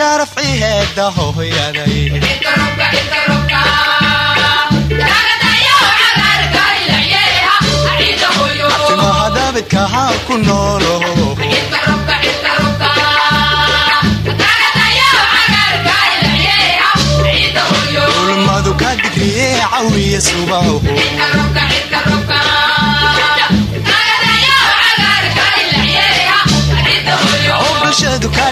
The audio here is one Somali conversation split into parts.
sharafciheeda hooyaday timahadabidkahaan ku noolo ulmadu ka digriye cawiya subaho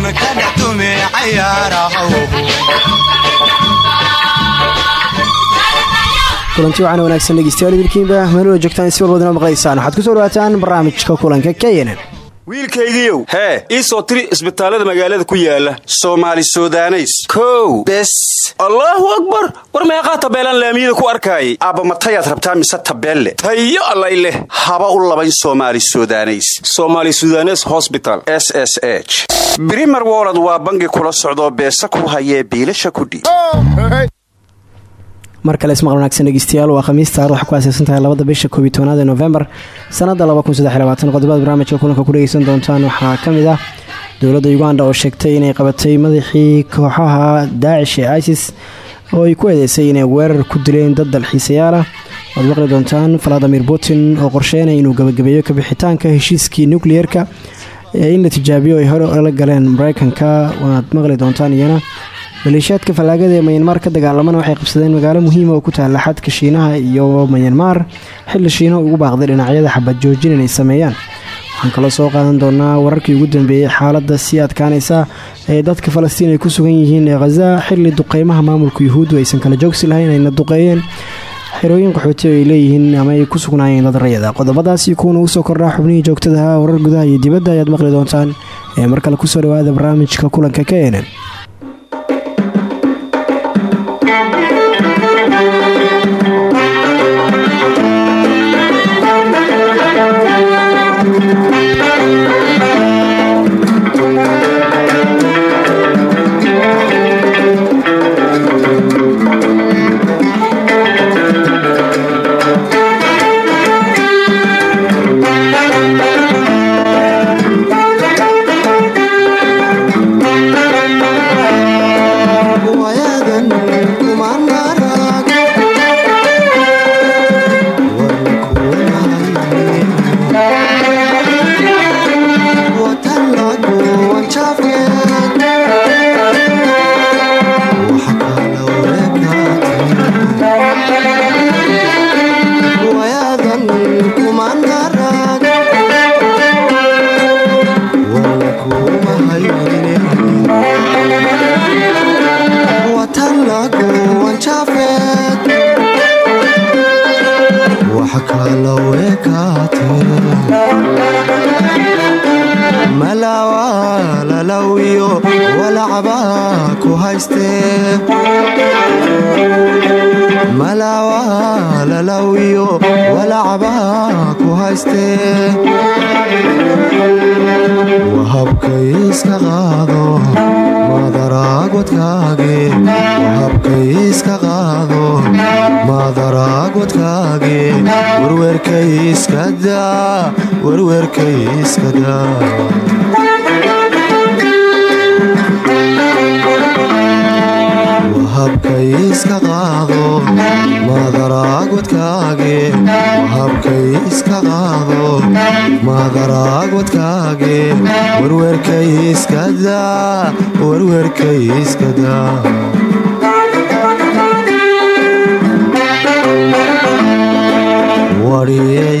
bulshaduna ka dhex tumee cayaaraha kulanti waxaana wanaagsan dhegeystayaal idilkiinba meelula joogtaan si walbadina maqlaysaan waxaad ku soo dhawaataan barnaamijka kulanka knn wiilkaygiiow hee. Ii soo tiri isbitaallada magaalada ku yaalla soomaali sudaneys. Kow. Bes. Allaahu akbar. War meeqaa tabeelaan laamiyada ku arkaayay aabba matayaad rabtaa mise tabeelle? Tayo allay leh. Haba u labayn soomaali sudaneys. Somaali sudanes hosbital s s h. Brimer wolod waa bangi kula socdoo beesa ku hayee biilasha kudhiib mar kale ismaqal wanaagsan dhegeystayaal waa khamiis taarikhdu waxay ku aaseysan tahay labada bisha koob iyo tobanaad ee novembar sannadda qodobada barnaamijka kulanka ku dhegeysan doontaan waxaa ka mid ah dowladda uganda oo sheegtay inay qabatay madaxii kooxaha daacish ee isis oo ay ku eedeysay inay weerar ku dileen dad dalxiisayaal ah. Maqli doontaan valadimir putin oo qorsheynaya inuu gabagabeeyo kabixitaanka heshiiskii nukliyeerka ee in la tijaabiyo ay hore la galeen mareykanka waad maqli doontaan iyana maleeshiyaadka fallaagada ee mayanmar ka dagaalamana waxay qabsadeen magaalo muhiima oo ku taalla xadka shiinaha iyo mayanmar xilli shiinaha ugu baaqday dhinacyada xabad joojin inay sameeyaan. Waxaan kaloo soo qaadan doonaa wararkii ugu dambeeyey xaaladda sii adkaanaysa ee dadka falastiin ay ku sugan yihiin ee khaza xilli duqeymaha maamulka yuhuuddu aysan kala joogsi lahayn ayna duqeeyeen. Xerooyin qaxooti oo ay leeyihiin ama ay ku sugnaayeen dad rayada. Qodobadaasi kuwana soo kordhaa xubnihii joogtadaha warar gudaha iyo dibadda ayaad maqli doontaan. Ee mar kale ku soo dhawaada barnaamijka kulanka iska qaado madaraagodkaage habka iska qaado madaraagodkaage warwerkay iska daa warwerkay iska daa habkay iska qaado madaraagodkaage habkay iska qaado magaraagwadkaage werwerkay iskadaa werwerkay iskadaa wariyey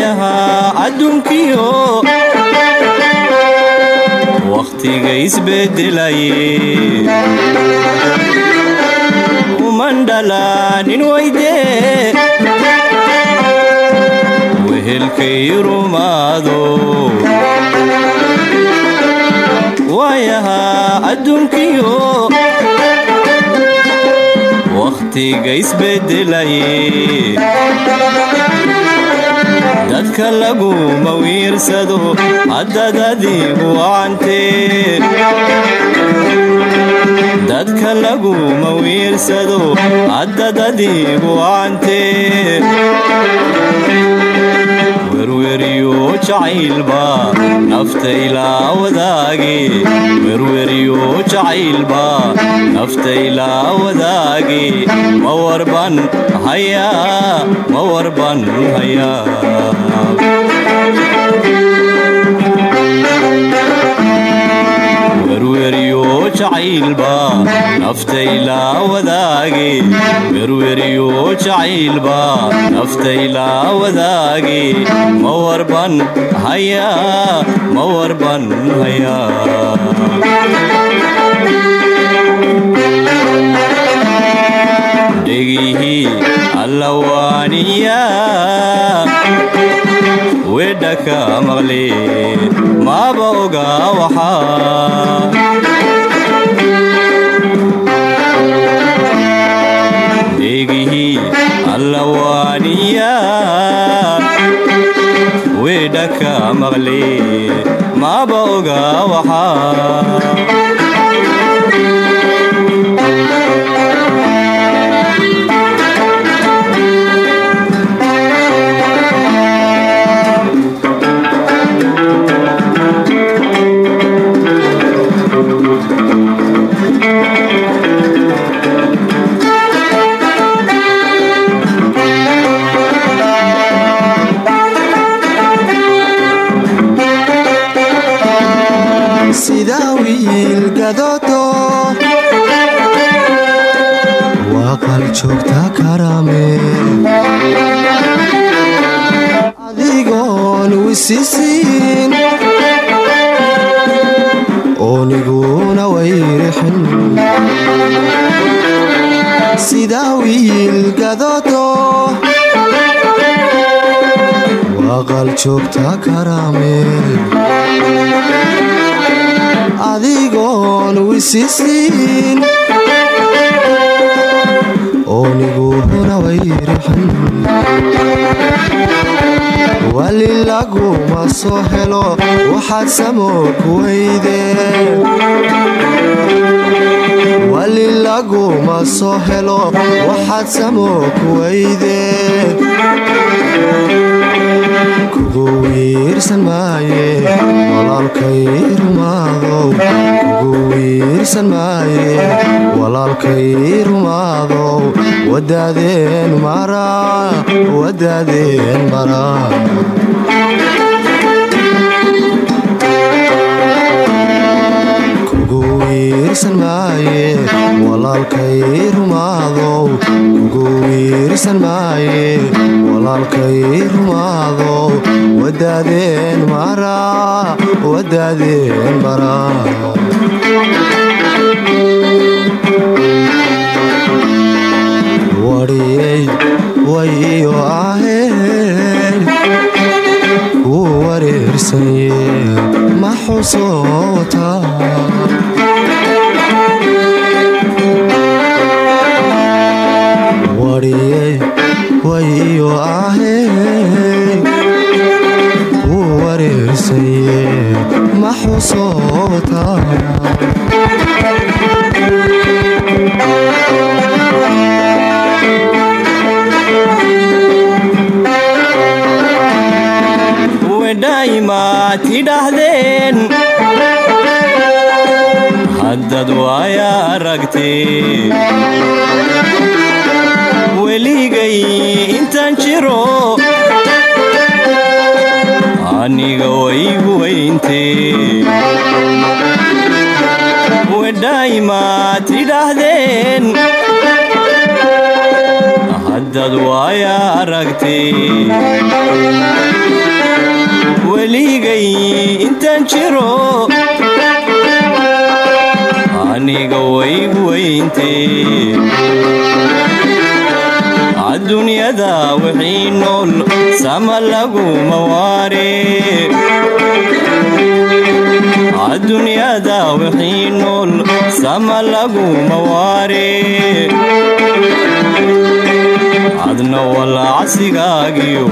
waayahaa adduunkiyo wakhtiga isbedelaye umandhalaanin weyde wehelkay rumaado waayahaa adduunkiyo wakhtiga isbedelaye dadka laguma wiirsado haddad adigu wacantee dadka laguma wiirsado haddad adigu werweriyo jacaylba nafta ilaa wadaage werweriyo jacaylba nafta ilaa wadaage ma warban hayaa ma warban hayaa jacaylba nafta ilaa wadaage werweriyo jacaylba nafta ilaa wadaage ma warban hayaa ma warban hayaa dhegihii allawaaniya wedhaka maqle maaba oga waxaa wedhaka maqle maaba oga waxaa wisisiin ooniguna wayrixin sida wiil gadodo waa qal joogta karame adigoon wisisiin ooniguhuna wayrixin wali laguma soo helo waxaad samoo ku weyde wali laguma soo helo waxaad samoo ku weyde kugu maaye walaalkay rumaadow kugu maaye walaalkay rumaadow wadaadeen maraa wadaadeen maraa kugu wiirsan maaye walaalkay rumaadow kugu wiirsan maaye walaalkay rumaadow wadaadeen maraa wadaadeen maraa wariyey wayiyo aheen ku wareersanye ma xusoota wariyey wayiyo aheen ku wareersanye ma xusoota maxaad tidhaahdeen haddad waaya aragtee weligay intaan jiro aniga waygu weyntee wedhaymaad tidhaahdeen haddad waaya aragtee weligay intaan jiro aniga waygu weyntee adduunyada wixii nool sama laguma waare adduunyada wixii nool sama laguma waare adna walacsigaagiyo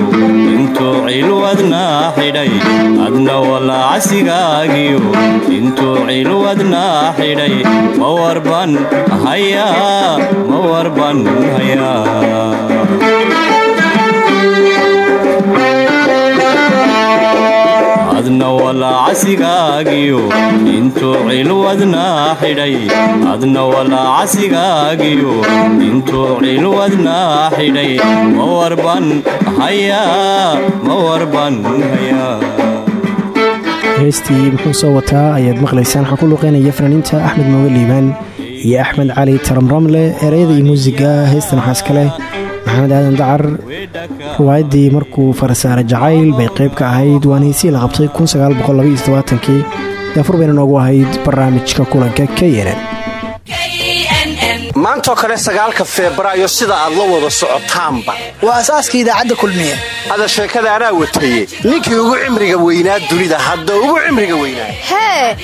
intuu cilwadnaa xidhay adna walacsigaagiyo intuu cilwadnaa xidhay ma warban hayaa ma warban hayaa walacsigaagiyo intuu cilwadnaa xidhay adna walacsigaagiyo intuu cilwadnaa xidhay ma warban hayaa ma warban hayaa heestii muxuu soo wataa ayaad maqlaysaan waxaa ku luqeynaya fanaaniinta axmed mooge liibaan iyo axmed cali taramramle ereyada iyo muusiga heestan waxaa iskale maxamed aadan dacar. Riwaayaddii markuu farasaare jacayl bay qayb ka ahayd waana la qabtay kii daafur bayna noogu ahayd barnaamijka kulanka k nn maantoo kale sagaalka febraayo sida aad la wada socotaanba. Waa asaaska idaacadda kulmiye. Ada sheekada anaa wataye ninkii ugu cimriga weynaa dunida hadda ugu cimriga weynaa. Hee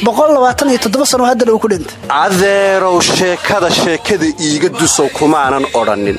sano haddana uu ku dhintay. Adeerow sheekada sheekada iiga dusow kumaanan odhannin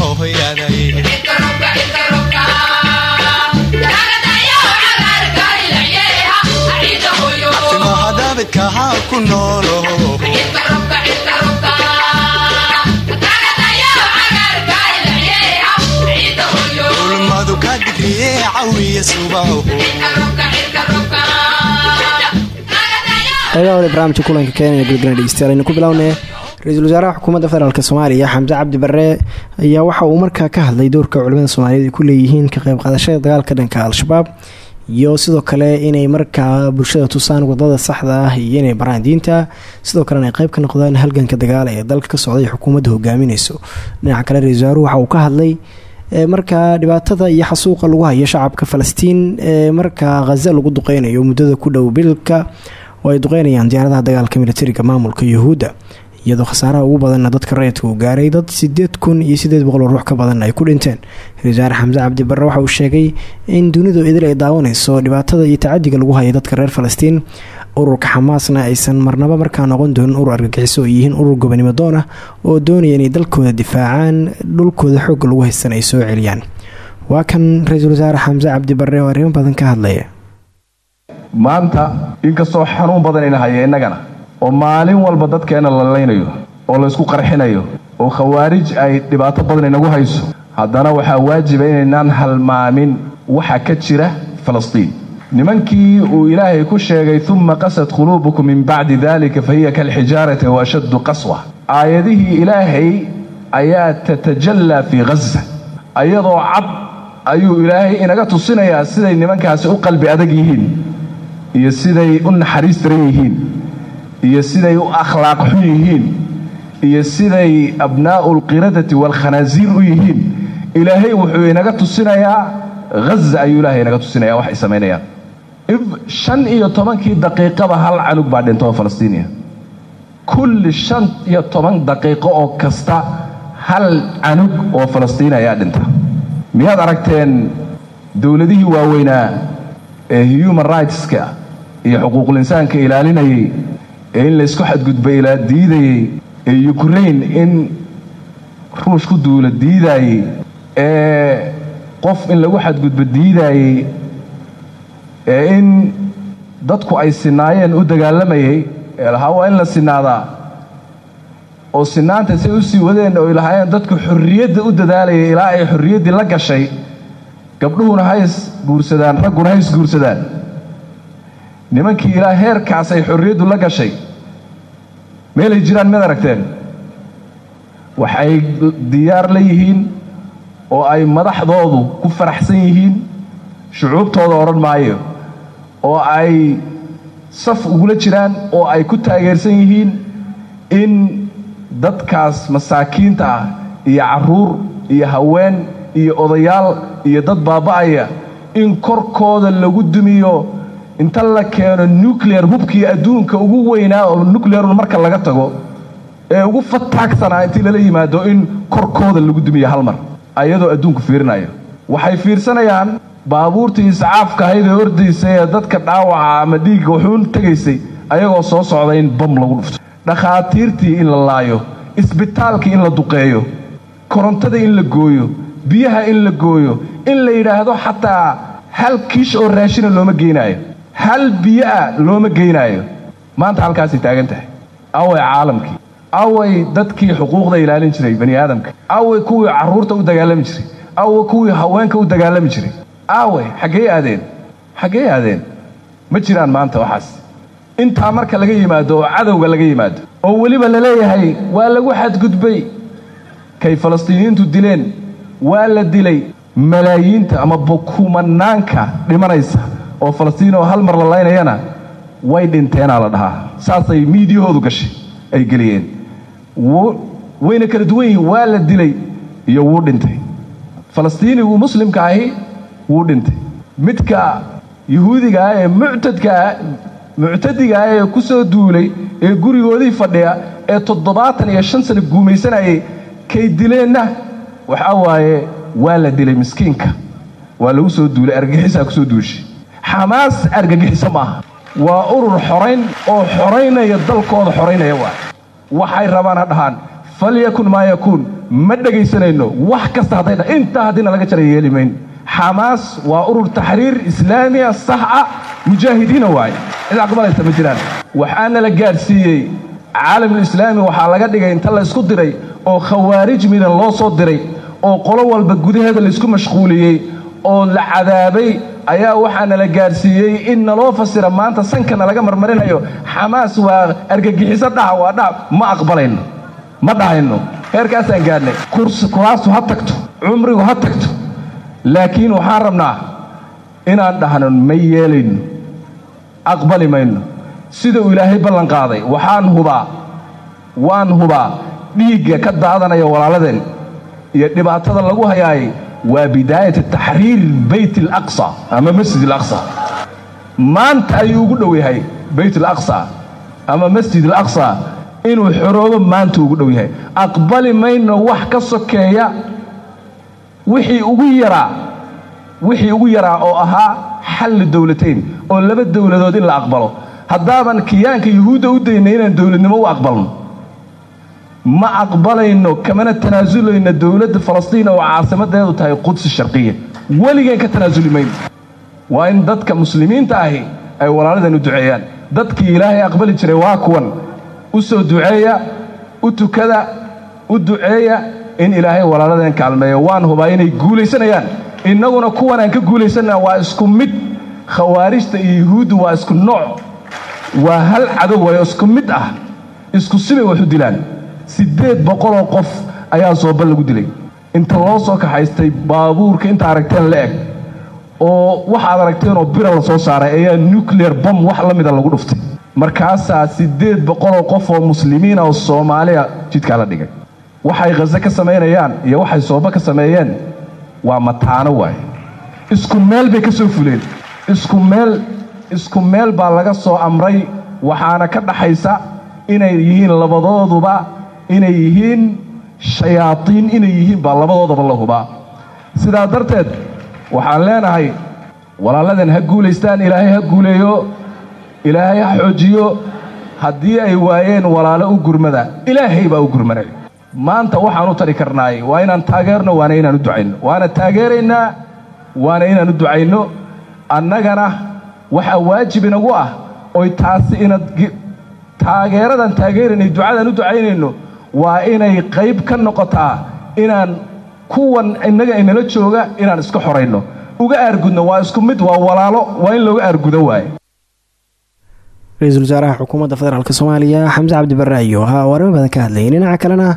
isiya sharaf ciheeda hohoyaday timahadabidkaha ku noolo ulmadu ka digriye cawiya subaho qaybaha hore barnaamijka kulanka kenya gulgana dhegeystayaal aynu ku bilownee ra'iisul wasaaraha xukuumadda federaalk soomaaliya xamse cabdi barre ayaa waxa uu markaa ka hadlay doorka culimada soomaaliyeed ay ku leeyihiin ka qayb qaadashada dagaalka dhanka al-shabaab iyo sidoo kale inay markaa bulshada tusaan waddada saxda ah iyo inay baraan diinta. Sidoo kalena ay qayb ka noqdaan halganka dagaal ee dalka ka socday xukuumadda hogaaminayso dhinaca kale ra'isul wasaaruhu waxa uu ka hadlay markaa dhibaatada iyo xasuuqa lagu hayo shacabka falastiin ee markaa khaza lagu duqeynayo muddada ku dhow bilka oo ay duqeynayaan diyaaradaha dagaalka militariga maamulka yuhuudda iyadoo khasaaraha ugu badanna dadka rayidka uu gaaray dad sideed kun iyo sideed boqol oo ruux ka badan ay ku dhinteen. Ra'isul wasaare xamse cabdi barre waxa uu sheegay in dunidu idil ay daawanayso dhibaatada iyo tacadiga lagu hayo dadka reer falastiin. Ururka xamaasna aysan marnaba markaa noqon doonin urur argagixiso oo yihiin urur gobonimo doon ah oo doonaya inay dalkooda difaacaan dhulkooda xoogga lagu haystan ay soo celiyaan. Waa kan ra'iisul wasaare xamse cabdi barre oo arrimo badan ka hadlaya. Maanta inkastoo xanuun badanayna haya innagana oo maalin walba dadkeenna la laynayo oo laysku qarxinayo oo khawaarij ay dhibaato badan inagu hayso haddana waxaa waajiba inaynaan halmaamin waxa ka jira falastiin. Nimankii uu ilaahay ku sheegay uma qasad quluubukum min bacdi dalika fa hiya kalxijaarati wa ashaddu qaswa. Aayadihii ilaahay ayaa tatajallaa fii ghaza. Ayadoo cad ayuu ilaahay inaga tusinayaa siday nimankaasi u qalbi adag yihiin iyo siday u naxariis daran yihiin iyo siday u akhlaaq xun yihiin iyo siday abnaa'u alqiradati waalkhanaasiir u yihiin ilaahay wuxuu inaga tusinayaa haza ayuu ilaahay inaga tusinaya waxay samaynayaan if shan iyo tobankii daqiiqaba hal canug baa dhinta oo falastiiniya. Kulli shan iyo toban daqiiqo oo kasta hal canug oo falastiini ayaa dhinta. Miyaad aragteen dowladihii waaweynaa ee human rightska iyo xuquuqul insaanka ilaalinayay ee in laysku xadgudbay ilaa diidayey ee ukraine in ruush ku duula diidaayey ee qof in lagu xadgudbo diidaayey ee in dadku ay sinaayeen u dagaalamayay ee lahaa waa in la sinaadaa. Oo sinaanta say u sii wadeen oo ay lahaayeen dadku xorriyadda u dadaalayay ilaa ay xorriyaddii la gashay gabdhuhuna hays guursadaan ragguna hays guursadaan nimankii ilaa heerkaas ay xorriyaddu la gashay. Meelay jiraan mid aragteen. Waxay diyaar la yihiin oo ay madaxdoodu ku faraxsan yihiin shucuubtooda odhan maayo oo ay saf ugula jiraan oo ay ku taageersan yihiin in dadkaas masaakiinta ah iyo carruur iyo haween iyo odayaal iyo dad baaba'aya in korkooda lagu dumiyo inta la keeno nuclear hubkii adduunka ugu weynaa oo nuclearun marka laga tago ee ugu fataagsanaa intii lala yimaado in korkooda lagu dumiyo hal mar ayadoo adduunku fiirinayo. Waxay fiirsanayaan baabuurtii iscaafka ahayd ee ordaysa ee dadka dhaawaca ama dhiigga wuxuun tegaysay ayagoo soo socda in bam lagu dhufto. Dhakhaatiirtii in la laayo isbitaalkii in la duqeeyo korontada in la gooyo biyaha in la gooyo in la yidhaahdo xataa hal kiish oo raashina looma geynaayo hal biyoa looma geynaayo? Maanta halkaasay taagan tahay. Away caalamkii. Away dadkii xuquuqda ilaalin jiray bani aadamka. Away kuwii carruurta u dagaalami jiray. Away kuwii haweenka u dagaalami jiray. Aaway xaggee aadeen? Xaggee aadeen? Ma jiraan maanta waxaas. Intaa marka laga yimaado oo cadowga laga yimaado oo weliba la leeyahay waa lagu xadgudbay. Kay falastiiniyiintu dileen waa la dilay. Malaayiinta ama kumanaanka dhimanaysa oo falastiin oo hal mar la laynayana way dhinteenaa la dhahaa. Saasay miidiyahoodu gashay ay geliyeen. Wayna kala duwan yihiin waa la dilay iyo wuu dhintay. Falastiinigu muslimka ahi wuu dhintay. Midka yuhuudiga ah ee muctadkaa muctadiga ah ee ku soo duulay ee gurigoodii fadhiya ee toddobaatan iyo shan sano guumaysanayay kay dileenna waxaa waaye waa la dilay miskiinka. Waa lagu soo duulay argagixisaa ku soo duushay xamaas argagixiso maaha waa urur xorayn oo xoraynaya dalkooda xoraynaya waa. Waxay rabaan ha dhahaan falyakun maa yakuun ma dhegaysanayno wax kasta hadday dha intaa haddiina laga jara yeeli mayn. Xamaas waa urur taxriir islaamiya sax ah mujaahidiina waaye. Cid aqbalaysa ma jiraan waxaana la gaadhsiiyey caalamulislaami waxaa laga dhigay inta laysku diray oo khawaarij midan loo soo diray oo qolo walba gudaheeda laysku mashquuliyey oo la cadaabay ayaa waxaana la gaadhsiiyey in naloo fasira maanta sankana laga marmarinayo. Xamaas waa argagixiso dhaha waa dhaha. Ma aqbalayno ma dhahayno. Heerkaasaan gaadhnay kuraastu ha tagto cumrigu ha tagto. Laakiin waxaan rabnaa inaan dhahno ma yeelayno aqbali mayno. Sida uu ilaahay ballan qaaday waxaan hubaa waan hubaa dhiigga ka daadanaya walaaladeen iyo dhibaatada lagu hayaayay waa bidaayat taxriir bayt alaqsa. Ama masjid alaqsa. Maanta ayuu ugu dhow yahay bayt alaqsa. Ama masjid alaqsa. Inuu xoroobo maanta ugu dhow yahay. Aqbali mayno wax ka sokeeya wixii ugu yaraa wixii ugu yaraa oo ahaa xalli dowlatayn oo laba dowladood in la aqbalo. Haddaaban kiyaanka yuhuudda u daynay inaan dowladnimo u aqbalno ma aqbalayno kamana tanaasulayno dowladda falastiin oo caasimadeedu tahay qudsi sharqiya weligeen ka tanaasuli mayno waa in dadka muslimiinta ahi ay walaaladan u duceeyaan. Dadkii ilaahay aqbali jiray waa kuwan. U soo duceeya u tukada u duceeya in ilaahay walaaladan kaalmeeyo. Waan hubaa inay guulaysanayaan. Innaguna kuwan aan ka guulaysanna waa isku mid. Khawaarijta iyo yuhuuddu waa isku nooc. Waa hal cadow wayo isku mid ah. Isku sibay wax dilaan siddeed boqoloo qof ayaa sooba lagu dilay. Inta loo soo kaxaystay baabuurka inta aragteen la eg oo waxaad aragteenoo bira la soo saaray ayaa nuclear bom wax la mida lagu dhuftay. Markaasaa siddeed boqoloo qof oo muslimiina oo soomaaliya jidkaa la dhigay. Waxay khaze ka samaynayaan iyo waxay sooba ka sameeyeen waa mataano waaye. Isku meel bay ka soo fuleen. Isku meel isku meel baa laga soo amray waxaana ka dhaxaysa inay yihiin labadooduba inay yihiin shayaadiin inay yihiin baa labadoodaba la hubaa. Sidaa darteed waxaan leenahay walaaladan ha guulaystaan ilaahay ha guuleeyo ilaahay ha xoojiyo haddii ay waayeen walaalo u gurmada ilaahay baa u gurmanay. Maanta waxaan u tari karnaay waa inaan taageerno waana inaan u ducayno. Waana taageeraynaa waana inaan u ducayno. Annagana waxaa waajib inagu ah oy taasi inad taageeradan taageeraynay ducadan u ducaynayno waa inay qayb ka noqotaa inaan kuwan innaga inala jooga inaan iska xorayno. Uga aargudno waa isku mid waa walaalo waa in looga aargudo waaye ra'iisul wasaaraha xukuumadda federaalk soomaaliya xamse cabdi barre ayuu ahaa oo badan ka hadlayay dhinaca kalena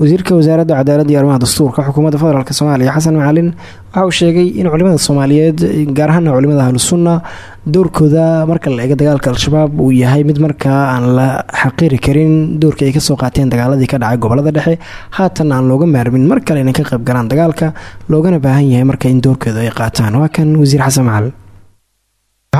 wasiirka wasaaradda cadaaladda iyo arrimaha dastuurka xukuumadda federaalk soomaaliya xasan macalin waxa uu sheegay in culimada soomaaliyeed gaar ahaana culimada ahlusunna doorkooda marka la eego dagaalka al-shabaab uu yahay mid markaa aan la xaqiiri karin doorkii ay ka soo qaateen dagaaladii ka dhacay gobollada dhexe haatan aan looga maarmin mar kale inay ka qayb galaan dagaalka loogana baahan yahay marka in doorkooda ay qaataan. Waa kan wasiir xasan macalin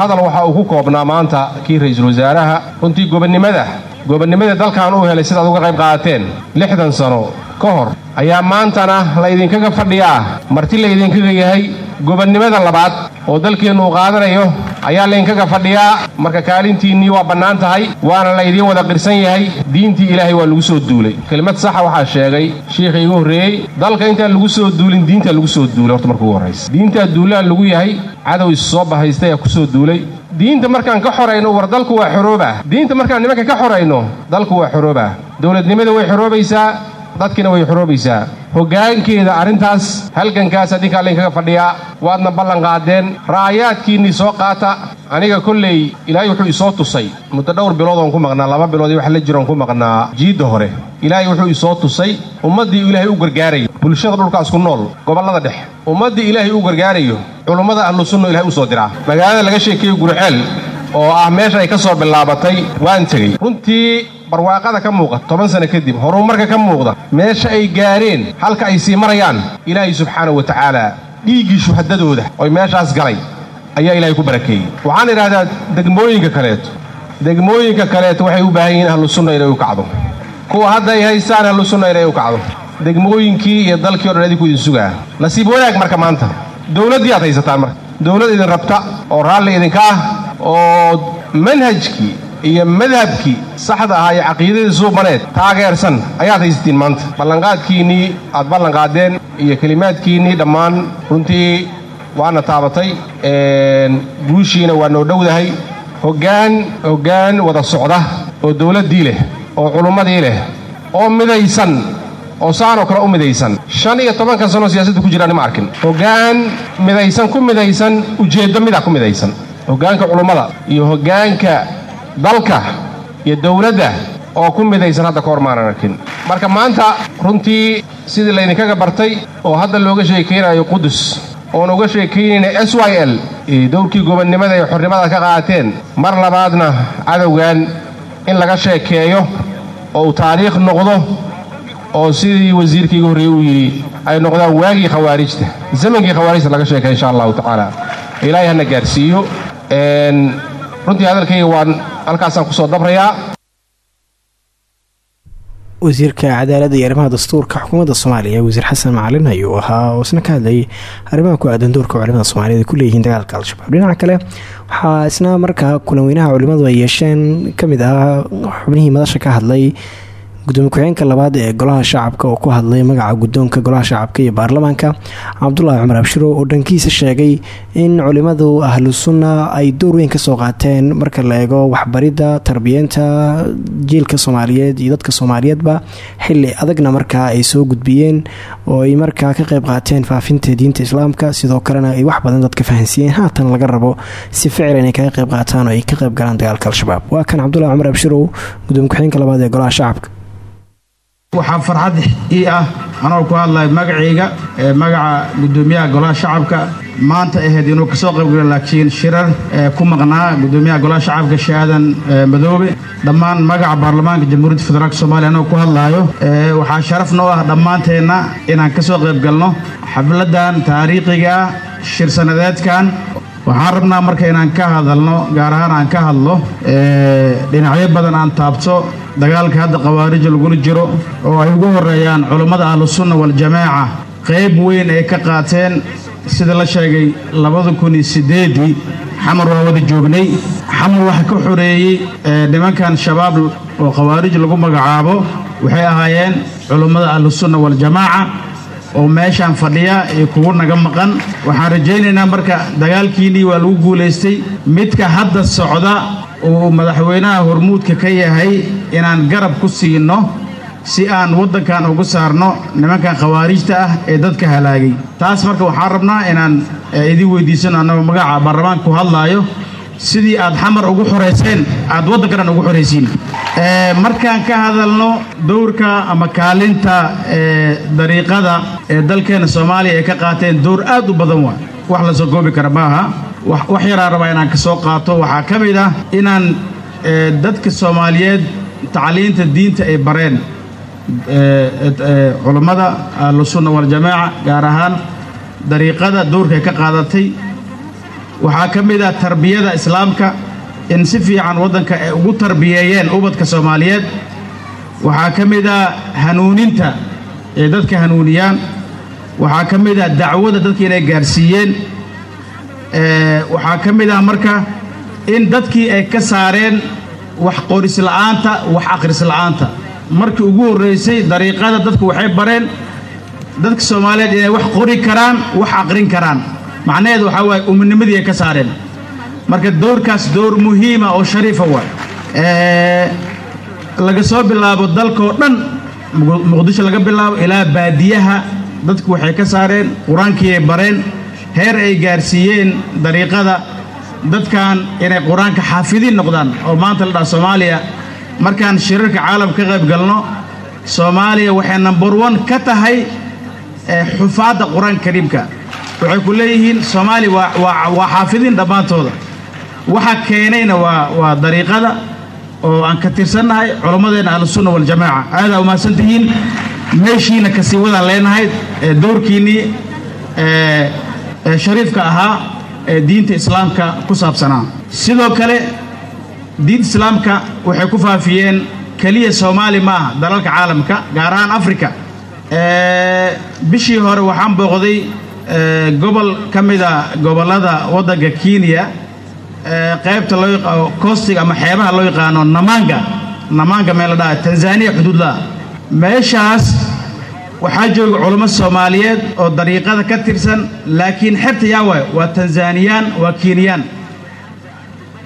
hadal waxa uu ku koobnaa maanta kii ra'iisul wasaaraha. Runtii gobonnimada gobonnimada dalkan uu helay sidaad uga qayb qaadateen lixdan sano ka hor ayaa maantana laydinkaga fadhiyaa. Marti laydinkaga yahay gobonnimada labaad oo dalkeennu uu qaadanayo ayaa laydinkaga fadhiyaa marka kaalintiinnii waa bannaan tahay waana laydiin wada qirsan yahay. Diintii ilaahay waa lagu soo duulay. Kelimad saxa waxaa sheegay shiikhii igu horreeyey dalka intaan lagu soo duulin diintaa lagu soo duulay. Horta marka ugu horraysa diintaa duulaan lagu yahay cadow is soo bahaystay ee ku soo duulay. Diinta markaan ka xorayno war dalku waa xoroobah diinta markaan nimanka ka xorayno dalku waa xoroobah dowladnimada way xoroobaysaa dadkina way xoroobaysaa hoggaankeeda arrintaas halgankaas adinkaa laydinkaga fadhiyaa waadna ballan qaadeen. Ra'ayaadkiinnii soo qaata. Aniga kolley ilaahay wuxuu isoo tusay. Muddo dhowr bilood oon ku maqnaa laba bilood iyo wax la jiroon ku maqnaa jiidda hore. Ilaahay wuxuu isoo tusay. Ummaddii ilaahay u gargaarayo bulshada dhulkaas ku nool gobollada dhexe ummaddii ilaahay u gargaarayo culummada ahlu sunna ilahay u soo diraa magaalada laga sheekeeyo gurceel oo ah meesha ay ka soo bilaabatay waan tegey. Runtii barwaaqada ka muuqata toban sano kadib horumarka ka muuqda meesha ay gaareen halka ay sii marayaan ilaahay subxaanahu wa tacaala dhiiggii shuhadadooda oy meeshaas galay ayaa ilaahay ku barakeeyey. Waxaan idhahdaa degmooyinka kaleeto degmooyinka kaleeto waxay u baahan yihiin ahlu sunna inay u kacdo. Kuwa hadda ay haystaan ahlu sunna inay u kacdo. Degmooyinkii iyo dalkii o dhan adinku idin sugaa. Nasiib wanaag marka maanta. Dowladdii aad haysataan marka. Dowlad idin rabta oo raalli idinka ah oo manhajkii iyo madhabkii saxda ahaa iyo caqiidadii suubaneed. Taageersan ayaad haysatiin maanta. Ballanqaadkiinnii aad ballanqaadeen iyo kelimaadkiinnii dhammaan. Runtii waana taabatay guushiina waa noo dhowdahay. Hoggaan hoggaan wada socda oo dowladdii leh oo culummadii leh oo midaysan oo saanoo kale u midaysan. Shan iyo tobankan sanoo siyaasadda ku jiraan ma arkin. Hoggaan midaysan ku midaysan ujeeddo midaa ku midaysan? Hoggaanka culummada iyo hoggaanka dalka iyo dowladda oo ku midaysan hadda ka hor maanan arkin. Marka maanta runtii sidii laydinkaga bartay oo hadda looga sheekaynayo qudus oon uga sheekaynayna s y l dowrkii gobonnimada ee xornimadaad ka qaateen mar labaadna cadowgan in laga sheekeeyo oo uu taariikh noqdo oo sidii wasiirkii igu horreeye uu yidhi ay noqdaan waagii khawaarijta zamankii khawaarijta laga sheekay insha allahu tacaala. Ilaahay hana gaarsiiyo. Runtii hadalkayga waan halkaasaan ku soo dabrayaa. Wasiirka cadaaladda iyo arrimaha dastuurka xukuumadda soomaaliya wasiir xasan macalin ayuu ahaa oo isna ka hadlayay arrimaha ku aadan doorka culimada soomaaliyed ay ku leeyihiin dagaalka al-shabaab. Dhinaca kale waxaa isna markaa kulan weynaha culimadu ay yeesheen ka mid ahaa xubnihii madasha ka hadlay gudoomiye ku-xigeenka labaad ee golaha shacabka oo ku hadlay magaca guddoonka golaha shacabka iyo baarlamaanka cabdulaahi cumar abshiro oo dhankiisa sheegay in culimadu ahlu sunna ay door weyn ka soo qaateen marka la eego waxbaridda tarbiyeenta jiilka soomaaliyeed iyo dadka soomaaliyeedba xili adagna markaa ay soo gudbiyeen oo ay markaa ka qayb qaateen faafinta diinta islaamka. Sidoo kalena ay wax badan dadka fahansiiyeen haatan laga rabo si ficil inay kaga qayb qaataan oo ay ka qayb galaan dagaalka al-shabaab. Waa kan cabdulahi cumar abshirow ku-xigeenka labaad ee golaha shacabka waxaa farxad ii ah anoo ku hadlaya magacayga magaca gudoomiyaha golaha shacabka. Maanta ahayd inuu ka soo qaybgalo laakiin shirar ku maqnaa gudoomiyaha golaha shacabka shaadan madoobe. Dhammaan magaca baarlamaanka jamhuuriyadda federaalk soomaliya anoo ku hadlaayo waxaa sharaf noo ah dhammaanteenna inaan ka soo qaybgalno xafladan taariikhiga ah shir sanadeedkan waxaan rabnaa marka inaan ka hadalno gaar ahaan aan ka hadlo dhinacyo badan aan taabto dagaalka hadda khawaarija lagula jiro oo ay ugu horeeyaan culummada ahlusunna waljamaaca qayb weyn ay ka qaateen sida la sheegay labada kun iyo siddeedii xamar waa wada joognay. Xamar waxa ka xoreeyey nimankan shabaab oo khawaarij lagu magacaabo waxay ahaayeen culummada ahlusunna waljamaaca oo meeshaan fadhiya iyo kugu naga maqan. Waxaan rajaynaynaa marka dagaalkiinnii waa lagu guulaystay. Midka hadda socda uu madaxweynaha hormuudka ka yahay inaan garab ku siino si aan waddankan ugu saarno nimankan khawaarijta ah ee dadka halaagay. Taas marka waxaan rabnaa inaan idin weydiisano annagoo magaca baarlamaanka ku hadlaayo sidii aad xamar ugu xorayseen aad waddanka dhan ugu xoraysiin markaan ka hadalno dowrka ama kaalinta dariiqada ee dalkeenna soomaaliya ay ka qaateen dowr aad u badan waa wax la soo goobi kara maaha. Wax yaraa rabaa inaan ka soo qaato waxaa ka mid ah inaan dadka soomaaliyeed tacliinta diinta ay bareen. Culummada ahlusunna waljamaaca gaar ahaan dariiqada dowrka ay ka qaadatay waxaa ka mid ah tarbiyada islaamka in si fiican waddanka ay ugu tarbiyeeyeen ubadka soomaaliyeed. Waxaa ka mid ah hanuuninta ee dadka hanuuniyaan. Waxaa ka mid ah dacwada dadka inay gaarsiiyeen. Waxaa ka mid ah marka in dadkii ay ka saareen wax qorisla'aanta wax akhrisla'aanta markii ugu horraysay dariiqada dadku waxay bareen dadka soomaaliyeed inay wax qori karaan wax aqrin karaan macnaheedu waxaa waaye uminimadii ka saareen. Marka dowrkaas dowr muhiima oo shariifa waay. Laga soo bilaabo dalkao dhan muqdisho laga bilaabo ilaa baadiyaha dadku waxay ka saareen qur'aankii ay bareen heer ay gaarsiiyeen dariiqada dadkan inay qur'aanka xaafidiin noqdaan oo maanta la dhaha soomaaliya. Markaan shirarka caalamka ka qayb galno soomaaliya waxay number one ka tahay xufaadda qur'aanka kariimka waxay ku leeyihiin soomaaliya waa xaafidiin dhammaantooda waxa keenayna waa dariiqada oo aan ka tirsannahay culammadeenna ahlusunna waljamaaca. Aadaa umahadsan tihiin meeshiina ka sii wadaan leenahay dowrkiinnii shariifka ahaa ee diinta islaamka ku saabsanaa sidoo kale diinta islaamka waxay ku faafiyeen keliya soomaali ma aha dalalka caalamka gaar ahaan afrika. Bishii hore waxaan booqday gobol ka mida gobollada waddanka kenya qaybta loo koostiga ama xeebaha loo yaqaano namanga. Namanga meel la dhaha tanzaniya xuduudlaha meeshaas waxaa jooga culummo soomaaliyeed oo dariiqada ka tirsan laakiin xerta yaa waay waa tanzaniyaan waa kenyaan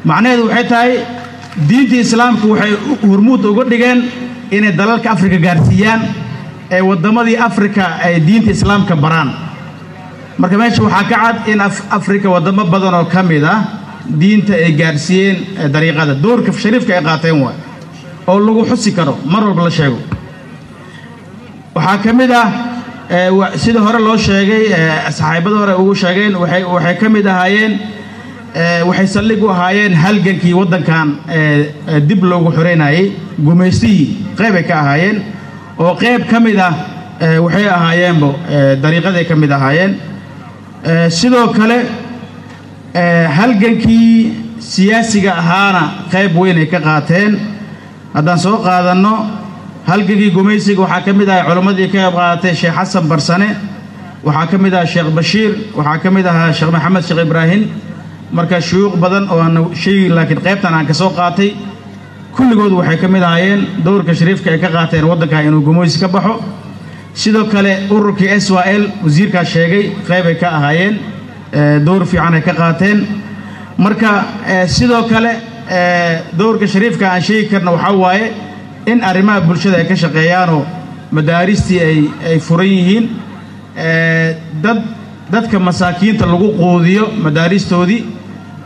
macnaheedu waxay tahay diintii islaamka waxay hormuud uga dhigeen inay dalalka afrika gaarsiiyaan ee wadammadii afrika ay diinta islaamka baraan marka meesha waxaa ka cad in afrika wadamo badan oo ka mid ah diinta ay gaarsiiyeen dariiqada doorka shariifka ay qaateen waay oo lagu xusi karo. Mar walba la sheego. Waxaa ka mid ah sida hore loo sheegay saxaabada hore ugu sheegeen waxay ka mid ahaayeen waxay saldhig u ahaayeen halgankii waddankan dib loogu xoreynayey gumaystihii qeybay ka ahaayeen. Oo qeyb ka mid ah waxay ahaayeenbo dariiqaday ka mid ahaayeen sidoo kale halgankii siyaasiga ahaana qayb weyn ay ka qaateen. Haddaan soo qaadanno halgankii gumaysiga waxaa ka mid ahay culammadii ka qayb qaadatay sheekh xasan barsane waxaa ka mid ahaa sheekh bashiir waxaa ka mid ahaa sheekh maxamed sheekh ibraahim. Marka shuyuuq badan oo aan sheegin laakiin qaybtan aan ka soo qaatay kulligood waxay ka mid ahaayeen dowrka shariifka ay ka qaateen waddanka inuu gumaysi ka baxo sidoo kale ururkii s l wasiirkaa sheegay qaybay ka ahaayeen dowr fiican ay ka qaateen. Marka sidoo kale dowrka shariifka aan sheegi karna waxaa waaye in arrimaha bulshada ay ka shaqeeyaanoo madaaristii ay ay furan yihiin. Dad dadka masaakiinta lagu quudiyo madaaristoodii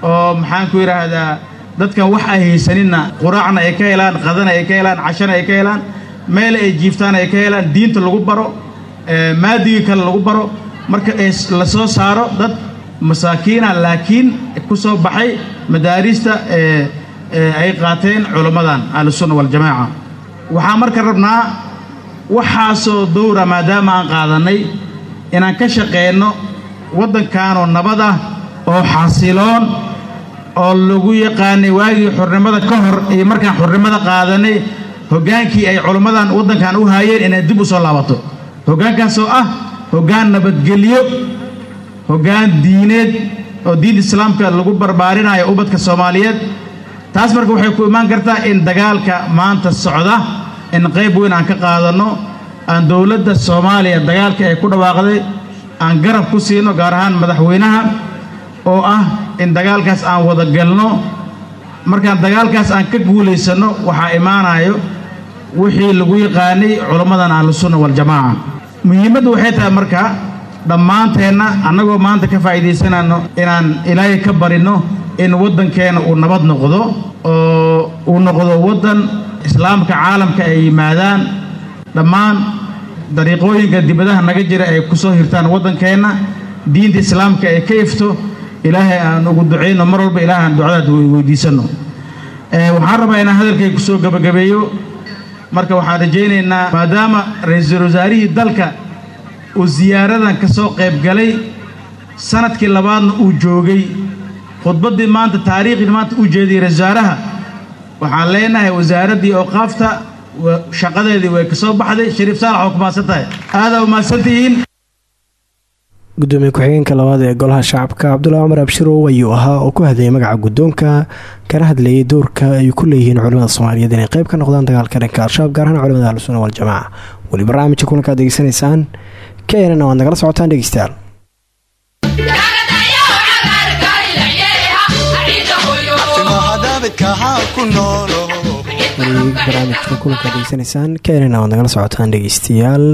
oo maxaan ku yidhaahdaa dadkan wax ay haysaninna quraacna ay ka helaan qadana ay ka helaan cashana ay ka helaan meel ay jiiftaan ay ka helaan diinta lagu baro maadigii kale lagu baro marka la soo saaro dad masaakiina laakiin ku soo baxay madaarista ay qaateen culammadan ahlusunna waljamaaca waxaan marka rabnaa waxaasoo dowra maadaama aan qaadannay inaan ka shaqeenno waddankaanoo nabad ah oo xasiloon oo lagu yaqaanay waagii xornimada ka hor iyo markaan xornimada qaadanay hoggaankii ay culammadan waddankan u haayeen inay dib u soo laabato. Hoggaankaasoo ah hoggaan nabadgelyo hoggaan diineed oo diinta islaamka lagu barbaarinayo ubadka soomaaliyeed. Taas marka waxay ku imaan kartaa in dagaalka maanta socda in qayb weyn aan ka qaadanno aan dowladda soomaaliya dagaalka ay ku dhawaaqday aan garab ku siino gaar ahaan madaxweynaha oo ah in dagaalkaas aan wada galno. Markaan dagaalkaas aan ka guulaysanno waxaa imaanayo wixii lagu yaqaanay culammadan ahlusunna waljamaaca muhiimaddu waxay tahay marka dhammaanteenna annagoo maanta ka faa'iidaysanayno inaan ilaahay ka barinno in waddankeenna uu nabad noqdo oo uu noqdo waddan islaamka caalamka ay yimaadaan. Dhammaan dariiqooyinka dibadaha naga jira ay ku soo hirtaan waddankeenna diinta islaamka ay ka ifto ilaahay aan ugu ducayno mar walba ilaah aan ducadaad weydiisanno. Waxaan rabaa inaan hadalkay ku soo gebagabeeyo marka waxaan rajaynaynaa maadaama ra'iisul wasaarihii dalka uu siyaaradan ka soo qayb galay sannadkii labaadna uu joogay khudbaddii maanta taariikhdii maanta uu jeediyey ra'isul wasaaraha waxaan leenahay wasaaraddii ooqaafta shaqadeedii way ka soo baxday. Shariif saalax oo ku mahadsan tahay. Aadaa u mahadsantihiin gudoomiye ku-xigeenka labaad ee golaha shacabka cabdulahi cumar abshirow ayuu ahaa oo ku hadlayay magaca guddoonka kana hadlayay doorka ay ku leeyihiin culimada soomaaliyeed inay qayb ka noqdaan dagaalka dhanka al-shabaab gaar ahaan culimada ahlusuna waljamaaca. Weli barnaamijka kulankaad degeysanaysaan keenana waad nagala socotaan dhegeystayaal. Barnaamijka kulankaad degeysanaysaan keenana waad nagala socotaan dhegeystayaal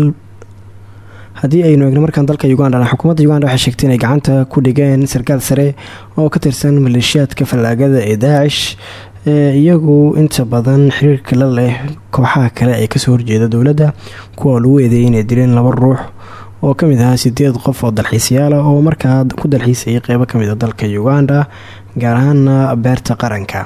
haddii aynu eegno markaan dalka uganda xukuumadda uganda waxay sheegtay inay gacanta ku dhigeen sarkaal sare oo ka tirsan maleeshiyaadka fallaagada ee daacish ee iyagu inta badan xiriirka la leh kooxaha kale ee ka soo horjeeda dowladda kuwa lagu eedeeyay inay dileen laba ruux oo ka mid ahaa sideed qof oo dalxiisayaala oo markaa ku dalxiisayay qeybo ka mid a dalka uganda gaar ahaana beerta qaranka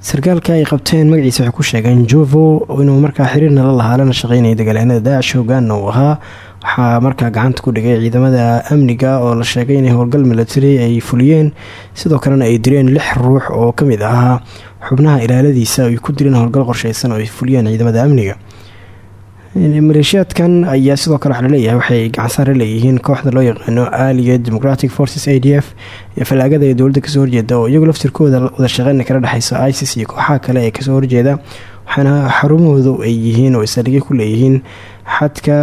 sarkaalka ay qabteen magaciisa waxay ku sheegeen jovo inuu markaa xiriirna la lahaa lana shaqeynaya dagaalyahanada daacish hogaanna uu ahaa. Waxaa markaa gacanta ku dhigay ciidamada amniga oo la sheegay inay howlgal milatari ay fuliyeen. Sidoo kalena ay direen lix ruux oo ka mid ahaa. Xubnaha ilaaladiisa ay ku direen howlgal qorsheysan oo ay fuliyeen ciidamada amniga maleeshiyaadkan ayaa sidoo kale waxaa la leeyahay waxay gacansaare leeyihiin kooxda loo yaqaano aaliya democratic forces a d f. Ee fallaagada ee dowladda ka soo horjeeda oo iyagu laftirkooda wada shaqeyna kala dhexeysa isis iyo kooxaha kale ee ka soo horjeeda waxaana xarumahoodu ay yihiin oo isaldhigyo ku leeyihiin xadka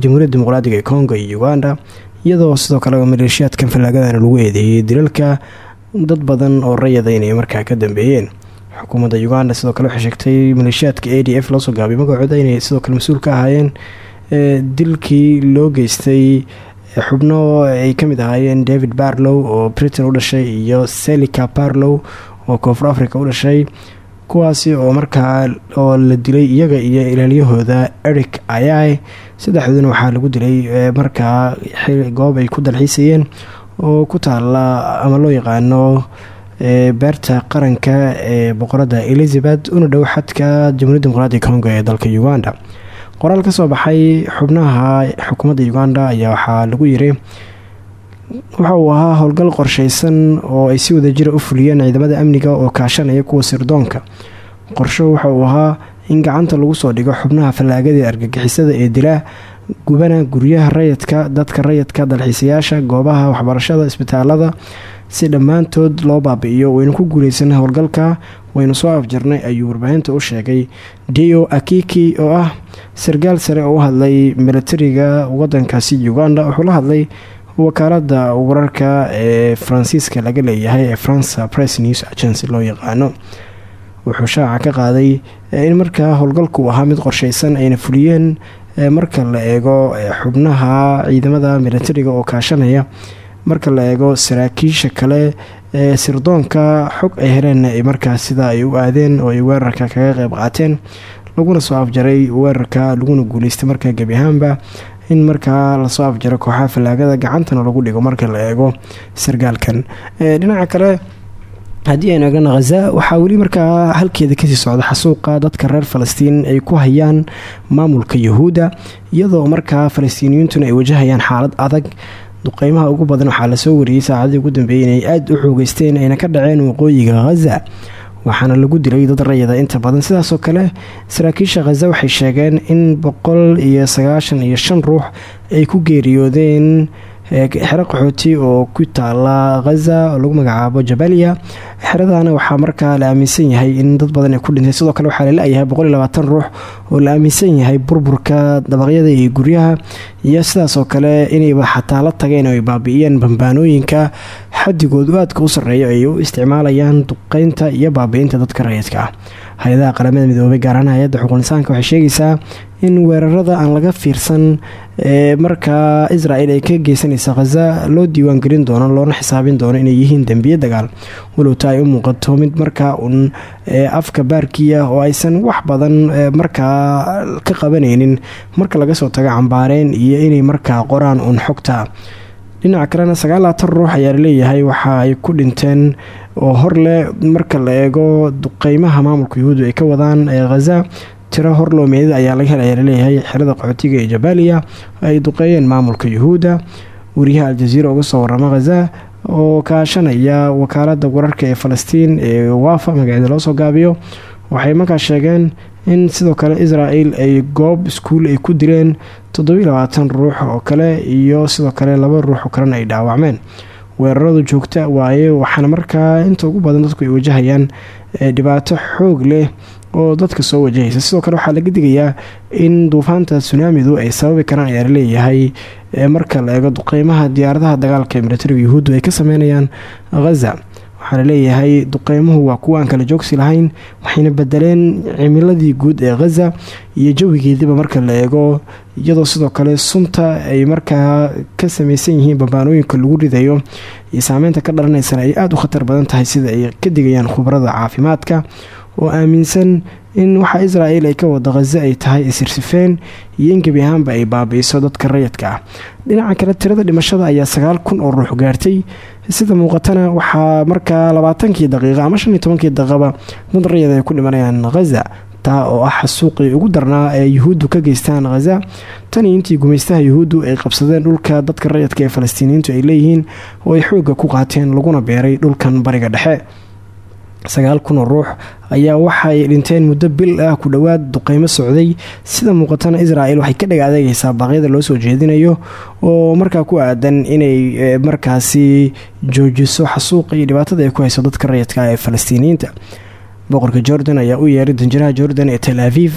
jamhuuriyadda dimuqraadiga ee congo iyo uganda iyadoo sidoo kale maleeshiyaadkan fallaagadan lagu eedeeyay dilalka dad badan oo rayada inay markaa ka dambeeyeen xukuumadda uganda sidoo kale waxay sheegtay maleeshiyaadka a d f loosoo gaabay magacooda inay sidoo kale mas'uul ka ahaayeen dilkii loo geystay xubno ay ka mid ahaayeen david barlow oo britain u dhashay iyo selica barlow oo koonfur africa u dhashay kuwaasi oo markaa oo la dilay iyaga iyo ilaaliyahooda eric ayai. Saddexdooduna waxaa lagu dilay markaa goob ay ku dalxiisayeen oo ku taala ama loo yaqaano beerta qaranka ee boqorada elizabeth una dhow xadka jamhuuriyadda dimuqraadiga congo ee dalka uganda. Qoraal ka soo baxay xubnaha xukuumadda uganda ayaa waxaa lagu yiri waxa uu ahaa howlgal qorsheysan oo ay si wadajira u fuliyeen ciidamada amniga oo kaashanaya kuwa sirdoonka. Qorsho waxa uu ahaa in gacanta lagu soo dhigo xubnaha fallaagada argagixisada ee dilaa gubana guryaha rayidka dadka rayidka dalxiisayaasha goobaha waxbarashada isbitaalada si dhammaantood loo baabi'iyo waynu ku guuleysanay howlgalka waynu soo afjarnay ayuu warbaahinta u sheegay. Dio akiki oo ah sarkaal sare oo u hadlay milatariga wadankaasi uganda wuxuu la hadlay wakaalada wararka ee faransiiska laga leeyahay ee france press news agency loo yaqaano. Wuxuu shaaca ka qaaday in markaa howlgalku ahaa mid qorsheysan ayna fuliyeen marka la eego xubnaha ciidamada milatariga oo kaashanaya marka la eego saraakiisha kale ee sirdoonka xog ay heleen markaa sida ay u aadeen oo ay weerarka kaga qeyb qaateen laguna soo afjaray weerarka laguna guuleystay markaa gebi ahaanba in markaa la soo afjaro kooxaha fallaagada gacantana lagu dhigo marka la eego sargaalkan. Dhinaca kale haddii aynu eegna khaza waxaa weli markaa halkeeda ka sii socda xasuuqa dadka reer falastiin ay ku hayaan maamulka yahuudda iyadoo markaa falastiiniyiintuna ay wajahayaan xaalad adag duqeymaha ugu badan waxaa la soo wariyey saacadii ugu dambeeyey inay aada u xoogeysteen ayna ka dhaceen waqooyiga khaza waxaana lagu dilay dad rayada inta badan. Sidaasoo kale saraakiisha khaza waxay sheegeen in boqol iyo sagaashan iyo shan ruux ay ku geeriyoodeen xero qaxooti oo ku taala khaza lagu magacaabo jabaliya xeradana waxaa markaa la aaminsan yahay in dad badan ay ku dhintay. Sidoo kale waxaa la la-yahay ruux oo la aaminsan yahay burburka dabaqyada iyo guryaha iyo sidaas oo kale inayba xataa la tageen oo ay baabi'iyeen bambaanooyinka. Xadigoodu aadka u sarreeyo ay u isticmaalayaan duqeynta iyo baabi'inta dadka rayidka. Ah hay'adaha qaramada midoobay gaaraan hay'adda xuquuqinsaanka waxay sheegaysaa in weerarada aan laga fiirsan markaa israel ay ka geysanaysa khaza loo diiwaan gelin doono loona xisaabin doono inay yihiin dembiye dagaal. Walowta ay u muuqato mid markaa uun afka baarkiya oo aysan wax badan markaa ka qabanaynin marka laga soo tago cambaareen iyo inay markaa qoraan uun xogta. Dhinaca kalena sagaalaatan ruux ayaa la leeyahay waxa ay ku dhinteen oo hor leh marka la eego duqeymaha maamulka yuhuuddu ay ka wadaan ee khaza tiro horloo meedada ayaa laga helaya la leeyahay xerada qaxootiga ee jabaaliya ay duqeeyeen maamulka yuhuudda. Wariyaha aljaziira uga soo warama khaza oo kaashanaya wakaalada wararka ee falastiin ee waafa magaceeda loo soo gaabiyo. Waxay markaas sheegeen in sidoo kale israel ay goob iskuul ay ku dileen ruux oo kale iyo sidoo kale laba ruux oo kalena ay dhaawacmeen. Weeraradu joogta waaye waxaana markaa inta ugu badan dadku ay wajahayaan dhibaato xoog leh oo dadka soo wajahaysa sidoo kale waxaa laga digayaa in duufaanta sunaamidu ay sababi karaan ayaa la leeyahay marka la eego duqeymaha diyaaradaha dagaalka ee militariga yuhuuddu ay ka sameynayaan khaza waxaa la leeyahay duqeymuhu waa kuwa aan kala joogsi lahayn waxayna bedeleen cimiladii guud ee khaza iyo jawigeediba marka la eego iyadoo sidoo kale sunta ay markaa ka samaysan yihiin bambaanooyinka lagu ridayo iyo saameynta ka dhalanaysana ay aada u khatar badan tahay sida ay ka digayaan khubarada caafimaadka oo aaminsan in waxa israel ay ka wada khaza ay tahay isirsifeen iyo in gebi ahaanba ay baabi'iso dadka rayidka ah. Dhinaca kale tirada dhimashada ayaa sagaal kun oo ruux gaartay. Sida muuqatana waxaa markaa labaatankii daqiiqa ama shan iyo tobankii daqiiqaba dad rayid ay ku dhimanayaan khaza taa oo ah xasuuqii ugu darnaa ee yuhuuddu ka geystaan khaza tanii intii gumaystaha yuhuuddu ay qabsadeen dhulka dadka rayidka ee falastiiniyiintu ay leeyihiin oo ay xoogga ku qaateen laguna beeray dhulkan bariga dhexe sagaal kun ruux ayaa waxaay dhinteen muddo bil ah ku dhowaad duqeymo socday. Sida muuqatana israel waxay ka dhig adeegaysaa baaqyada loo soo jeedinayo oo markaa ku aadan inay markaasi joojiso xasuuqa iyo dhibaatada ay ku hayso dadka rayidka ee falastiiniyiinta. Boqorka jordan ayaa u yeeray danjiraha jordan ee tel aviv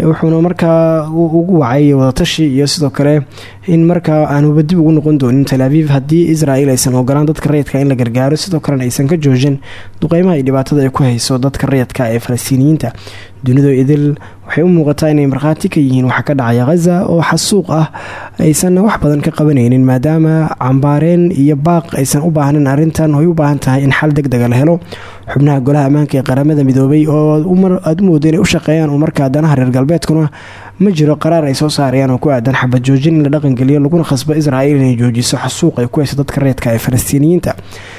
wuxuuna markaa ugu wacay wadatashi iyo sidoo kale in markaa aanuba dib ugu noqon doonin tel aviv haddii israel aysan ogolaan dadka rayidka in la gargaaro sidoo kalena aysan ka joojin duqeymaha iyo dhibaatada ay ku hayso dadka rayidka ee falastiiniyiinta dunidu idil waxay u muuqataa inay markhaati ka yihiin waxa ka dhacaya khaza oo xasuuq ah aysan wax badan ka qabanaynin maadaama cambaareen iyo baaq aysan u baahnin arrintan oy u baahan tahay in xal deg dega la helo. Xubnaha golaha ammaanka ee qaramada midoobay oo aad u mooda u shaqeeyaan markaa danaha reer galbeedkuna ma jiro qaraar ay soo saarayaan oo ku aadan xabad joojin in la dhaqangeliyo laguna khasbo israel inay joojiso xasuuq ay ku hayso dadka reedka ee falastiiniyiinta.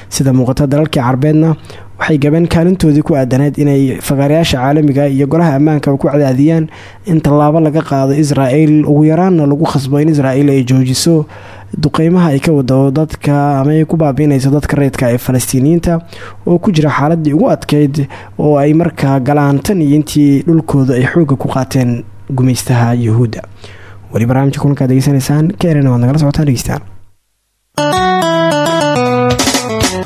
Sida muuqata dalalkii carbeedna waxay gabeen kaalintoodii ku aadaneed inay fagaarayaasha caalamiga iyo golaha ammaanka ku cadaadiyaan. In tallaabo laga qaado israel ugu yaraanna lagu khasbo in israel ay joojiso duqeymaha ay ka wado dadka ama ay ku baabiinayso dadka reedka ee falastiiniyiinta oo ku jira xaaladii ugu adkeyd oo ay markaa galaan tan iyo intii dhulkooda ay xoogga ku qaateen gumaystaha yuhuudda. Weli barnaamijka kulankaad degeysanaysaan keenana waad nagala socotaan dhegeystaan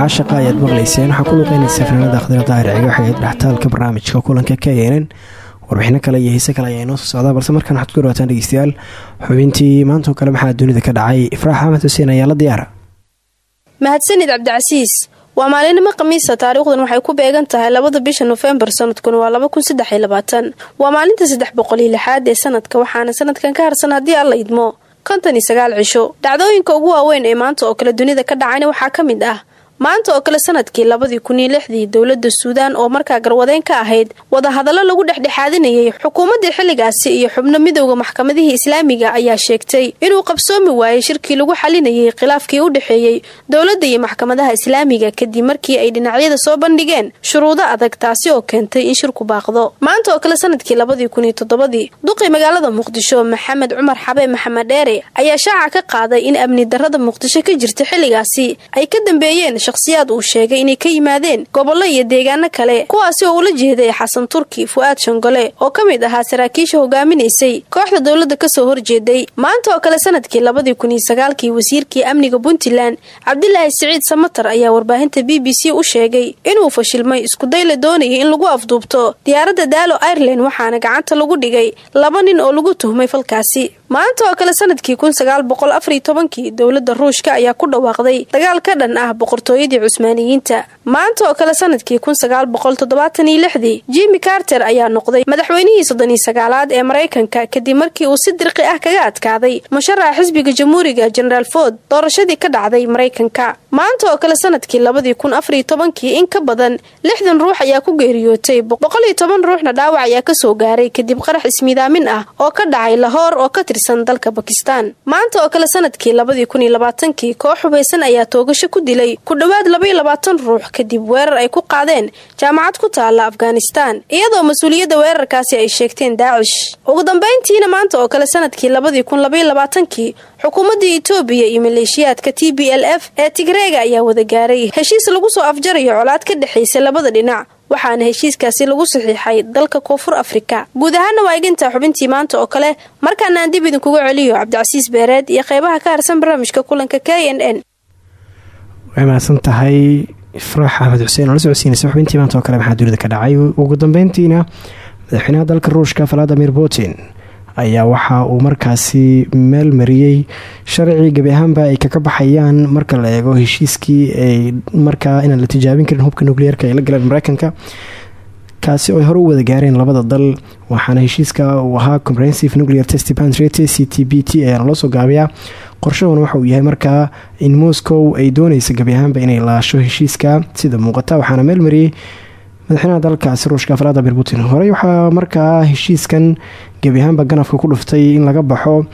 caashaqa ayaad maqlayseen. Waxaa ku luqeynaysa fanaanada khadira daahir ciga waxay ayd dhextaalka barnaamijka kulanka ka yeenen warbixino kale iyo heese kale ayaa inoo soo socdaa balse markaan waxaad ku dhawaataan dhegeystayaal xubintii maantao kale maxaa dunida ka dhacay? Ifraax axmed xuseen ayaa la diyaara mahadsanid cabdicasiis waa maalinimo khamiisa taariikhdan waxay ku beegan tahay labada bisha nofembar sanadkuna waa laba kun waa maalinta saddex boqol iyo lixaad ee sanadka waxaana sanadkan ka harsan haddii alla idmo. Konton iyo sagaal cisho. Dhacdooyinka ugu waaweyn ee maanta oo kale dunida ka dhacayna waxaa ka mid ah maanta oo kale sannadkii labadii kun iyo lixdii dowladda suudaan oo markaa garwadeyn ka ahayd wadahadallo lagu dhexdhexaadinayay xukuumaddii xilligaasi iyo xubno midowda maxkamadihii islaamiga ayaa sheegtay inuu qabsoomi waayey shirkii lagu xalinayay khilaafkii u dhexeeyey dowladda iyo maxkamadaha islaamiga kadib markii ay dhinacyada soo bandhigeen shuruudo adag taasi oo keentay in shirku baaqdo. Maanta oo kale sannadkii labadii kun iyo toddobadii duqii magaalada muqdisho maxamed cumar xabe maxamed dheere ayaa shaaca ka qaaday in amni darrada muqdisho ka jirta xilligaasi ay ka dambeeyeen shakhsiyaad uu sheegay inay ka yimaadeen gobollo iyo deegaano kale kuwaasi oo ula jeeday xasan turki fu'aad shangole oo ka mid ahaa saraakiisha hogaaminaysay. Kooxda dowladda ka soo horjeeday maanta oo kale sannadkii labadii kun iyo sagaalkii wasiirkii amniga puntland cabdilaahi siciid samatar ayaa warbaahinta b b c u sheegay inuu fashilmay iskuday la doonayay in lagu afduubto diyaaradda daalo ireland waxaana gacanta lagu dhigay laba nin oo lagu tuhmay falkaasi. Maanta oo kale sannadkii kun sagaal boqol afariyo tobankii dowladda ruushka ayaa ku dhawaaqday dagaal ka dhan ah boqortooyadii cusmaaniyiinta maanta oo kale sannadkii kun sagaal boqol toddobaatan iyo lixdii jimi carter ayaa noqday madaxweynihii soddon iyo sagaalaad ee maraykanka kadib markii uu si dirqi ah kaga adkaaday musharaxa xisbiga jamhuuriga genaraal ford doorashadii ka dhacday maraykanka maanta oo kale sannadkii labadii kun afariyo tobankii in ka badan lixdan ruux ayaa ku geeriyootay boqol iyo toban ruuxna dhaawac ayaa ka soo gaaray kadib qarax ismiidaamin ah oo ka dhacay lahoor oo ka tirsan dalka bakistan maanta oo kale sannadkii labadii kun iyo labaatankii koox hubaysan ayaa toogasho ku dilay ku dhowaad labaiyo labaatan ruux kadib weerar ay ku qaadeen jaamacad ku taala afghanistan iyadoo mas'uuliyadda weerarkaasi ay sheegteen daacish. Ugu dambayntiina maanta oo kale sannadkii labadii kun xukuumaddii itoobiya iyo maleeshiyaadka t b l f ee tigreega ayaa wada gaaray heshiis lagu soo afjarayo colaad ka dhexaysa labada dhinac waxaana heshiiskaasi lagu saxiixay dalka koonfur afrika. Guud ahaana waa egintaa xubintii maanta oo kale markaana aan dib idinkuga celiyo cabdicasiis beereed iyo qeybaha ka harsan barnaamijka kulanka k n n. Way mahadsan tahay oo la socodsiinaysa xubintii maanta oo kale maxaa dunida ka dhacay? Ugu dambeyntiina madaxweynaha dalka ruushka valadimir putin ayaa waxa uu markaasi meel mariyey. Sharci gebi ahaanba ay kaga baxayaan marka la eego heshiiskii ay markaa inaan la tijaabin karin hubka nukliyeerka ay la galeen mareykanka kaasi oo ay hore u wada gaareen labada dal waxaana heshiiska uu ahaa comprehensive nuclear test ban treaty c t b t ayaana loo soo gaabiyaa. Qorshahuna waxa uu yahay markaa in moscow ay dooneysa gebi ahaanba inay laasho heshiiska sida muuqata waxaana meel mariyey madaxweynaha dalkaasi ruushka valadimir putin. Horey waxaa markaa heshiiskan gebi ahaanba ganafka ku dhuftay in laga baxo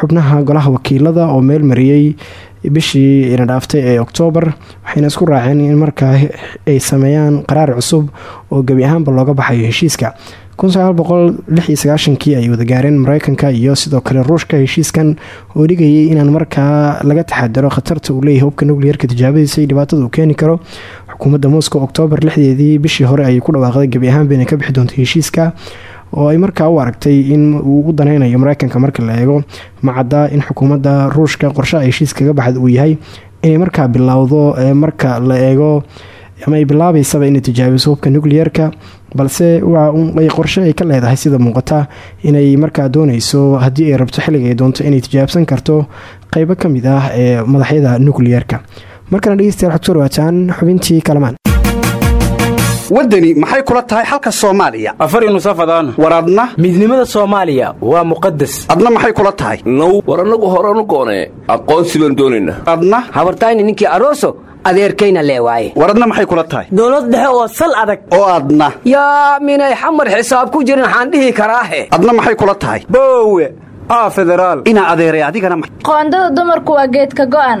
xubnaha golaha wakiilada oo meel mariyey bishii ina dhaaftay ee oktoobar waxayna isku raaceen in markaa ay sameeyaan qaraar cusub oo gebi ahaanba looga baxayo heshiiska. Kii ay wada gaareen mareykanka iyo sidoo kale ruushka heshiiskan oo dhigayay inaan markaa laga taxadaro khatarta uu leeyahay hubka nucleerka tijaabadiisa iyo dhibaatada uu keeni karo xukuumadda moscow oktoobar lixdeedii bishii hore ayay ku dhawaaqday gebi ahaanba inay ka bixi doonto heshiiska oo ay markaa u aragtay in uu u daneynayo mareykanka marka la eego. Macadda in xukuumadda ruushka qorshe ay heshiis kaga baxda uu yahay inay markaa bilowdo marka la eego ama ay bilaabeysaba inay tijaabiso hubka nucleerka balse waa qorshe ay ka leedahay sida muuqata inay markaa dooneyso haddii ay rabto xilliga doonto inay tijaabsan karto qeybo ka mid ah ee madaxyada nucleerka markana dhegeystayaal waxaad ku dhawaataan xubintii kalamaan. Waddani maxay kula tahay xalka soomaaliya? Afar nusafadaan war adna? Midnimada soomaaliya waa muqadas adna maxay kula tahay? Now war annagu horanu goonee aqoonsi baan doonaynaa adna? Habartayni ninkii aroso adeerkayna lee waaye. War adna maxay kula tahay? Dowlad dhexe oo sal adag. Oo adna. Yaa minay xamar xisaab ku jirin waxaan dhihi karaahe adna maxay kula tahay? Boowe aa federaal. Inaa adeeray adigana qoondada dumarku waa geedka go'an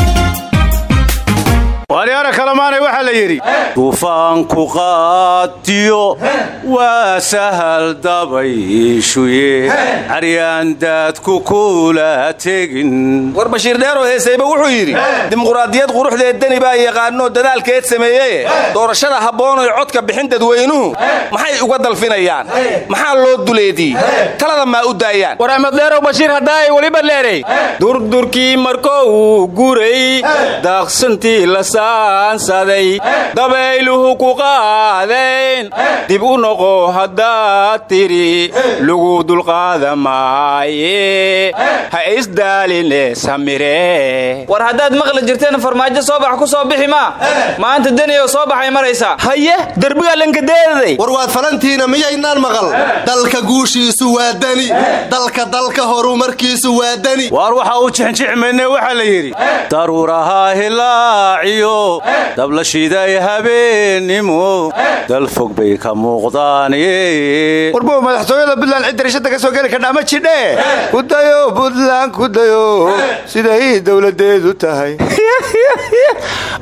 waaryaara kalamaanay waxaa la yidhi duufaanku qaadiyo waa sahal dabayshuye caryaandaadku kula tegin. War bashiir dheeroo heesayba wuxuu yidhi dimuqraadiyad quruxdeed deni baa yaqaanoo dadaalkeed sameeyeye doorashada habboonoy codka bixin dadweynuhu maxay uga dalfinayaan? Maxaa loo duleediyey talada maa u daayaan? War axmed dheerow bashiir haddaay weliba leeray durdurkii markou guray daaqsantii la saansaday dabayluhu ku qaadayn dib u noqo haddaad tidhi lagu dulqaada maaye ha isdaaline samire. War haddaad maqli jirteen farmaajo soo bax ku soo bixi maa maanta deniyo soo baxay maraysaa haye derbigaa lankadeedaday war waad falantiina miyaynaan maqal? Dalka guushiisu waa dani dalka dalka horumarkiisu waa dani waar waxa uu jixinjixmayne waxaa la yidhi daruuraha hilaaciyo dablashiday habeennimo dal fog bay ka muuqdaan warbow madaxtooyada buntland cid ka soo geli kardhaa ma jidhe kudayo buntland kudayo siday dowladeedu tahay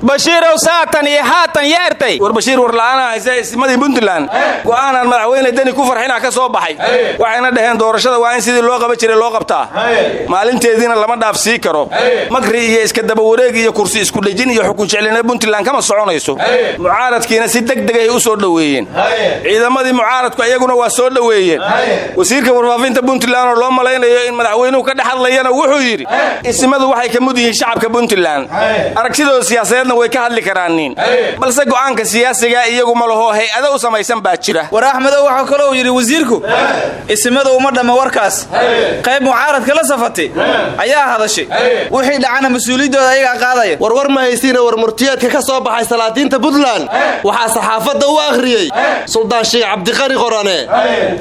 bashiirow saatan iyo haatan yeertay war bashiir warla'aana haysa ismadii puntland go'aanaan madaxweyne deni ku farxinaa ka soo baxay waxayna dhaheen doorashada waa in sidii loo qaba jiray loo qabtaa maalinteediina lama dhaaf sii karo makri iyo iska dabawareeg iyo kursi iskudhejin iyo xukun jeclina puntland kama soconayso. Mucaaradkiina si degdegay u soo dhoweeyeen. Ciidamadii mucaaradku iyaguna waa soo dhoweeyeen. Wasiirka warfaafinta puntland oo loo malaynayo in madaxweynuhu ka dhex hadlayana wuxuu yidhi ismadu waxay ka mud yihiin shacabka puntland aragtidooda siyaasadeedna way ka hadli karaaniin balse go'aanka siyaasiga iyagu ma laho hay'ado u samaysan baa jira. War axmedow waxaa kalou yidhi wasiirku isimadu uma dhamma warkaas. Qayb mucaaradka la safatay ayaa hadashay. Wixii dhacana mas'uuliyaddooda ayagaa qaadaya warwar ma haysiina war murtiyeedka ka soo baxay salaadiinta puntland waxaa saxaafadda u akhriyey suldaan sheekh cabdiqari qorane.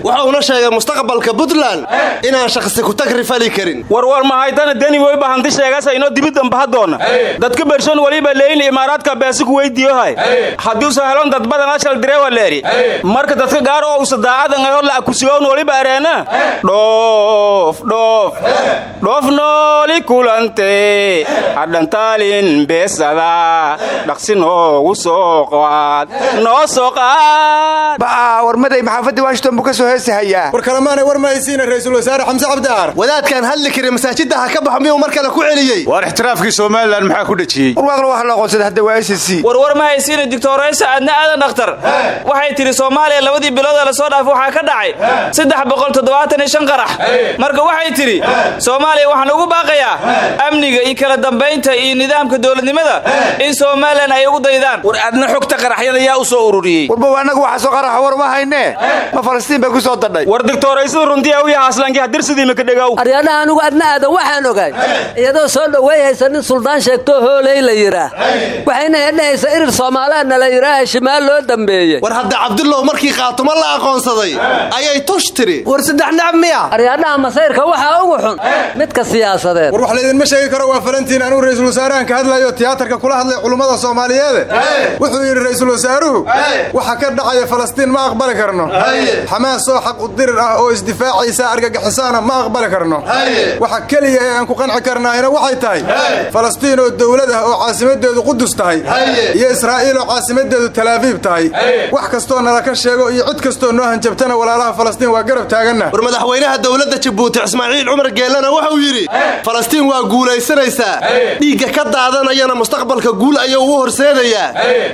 Wuxuuna sheegay mustaqbalka puntland inaan shakhsi ku tagri fali karin warwar mahaytana deni way bahanti sheegasaynoo dibidambahadoona dadka berson waliba leyn imaaraadka beesiku weydiiyohay haddii usa helon dad badan ashal direwa leeri. Marka dadka gaar oo usa daacadan ayo la akusigown waliba areena. Dhoof dhoof. Dhoof nooli kulante. Hadhantaalin beesada dhaqsi noogu soo qaad. Noo soo qaad. Warmaday maxaafadii washington buu ka soo heesahayaa war kalemaanay war ma haysiina raiisul wasaare xamse cabdiaar wadaadkaan hadli kari masaajidda ha ka baxo miyuu mar kale ku celiyey? Waar ixtiraafkii somalilan maxaa ku dhejiyey? Warwaaqna wax la aqoonsada hadda waa s c. Warwar ma haysiina digtoraysa adna aadan dhakhtar. Waxay tidhi soomaaliya labadii bilood ee la soo dhaafay waxaa ka dhacay saddex boqol toddobaatan iyo shan qarax. Marka waxay tidhi soomaaliya waxaan ugu baaqayaa amniga iyo kala dambaynta iyo nidaamka dowladnimada in somalilan ay ugu daydaan. War adna xogta qaraxyada yaa u soo ururiyey. Warbow annagu waxa soo qaraxa war ma haynee ma falastiin bay ku soo dadhay war digtoraysada runtiya u yahaaslanki hadirsidii makadhegow aryadhaha anugu adna aadan waxaan ogaay iyadoo soo dhoweeyhaysa nin suldaan sheegtoo hooley la yidhaah waxayna hedhahaysa irir soomaaliaadna la yidhaaha shimaal loo dambeeyey. War hadda cabdullow markii qaatumo la aqoonsaday. Ayay tush tiri. War saddex nacab miya. Aryadhaha masayrka waxaa ugu xun. Midka siyaasadeed. War wax laydinma sheegi karo waa falantiin anuu raiisul wasaarahan ka hadlayo tiyaatarka kula hadlay culummada soomaaliyeede wuxuu yidhi raiisul wasaaruhu waxa ka dhacaya falastiin ma aqbali karno. Xamaas oo xaq udirir ah oo isdifaacaysa argagixisaana ma aqbali karno. Waxa keliya ee aan ku qanci karnaahina waxay tahay falastiin oo dowlad ah oo caasimadeedu qudus tahay iyo israa'iil oo caasimadeedu talaabiib tahay. Wax kastoo nala ka sheego iyo cid kastoo noo hanjabtana walaalaha falastiin waa garab taaganna. War madaxweynaha dowladda jabuuti ismaaciil cumar geellana wuxuu yidhi falastiin waa guulaysanaysaa. Dhiigga ka daadanayana mustaqbalka guul ayuu u horseedayaa.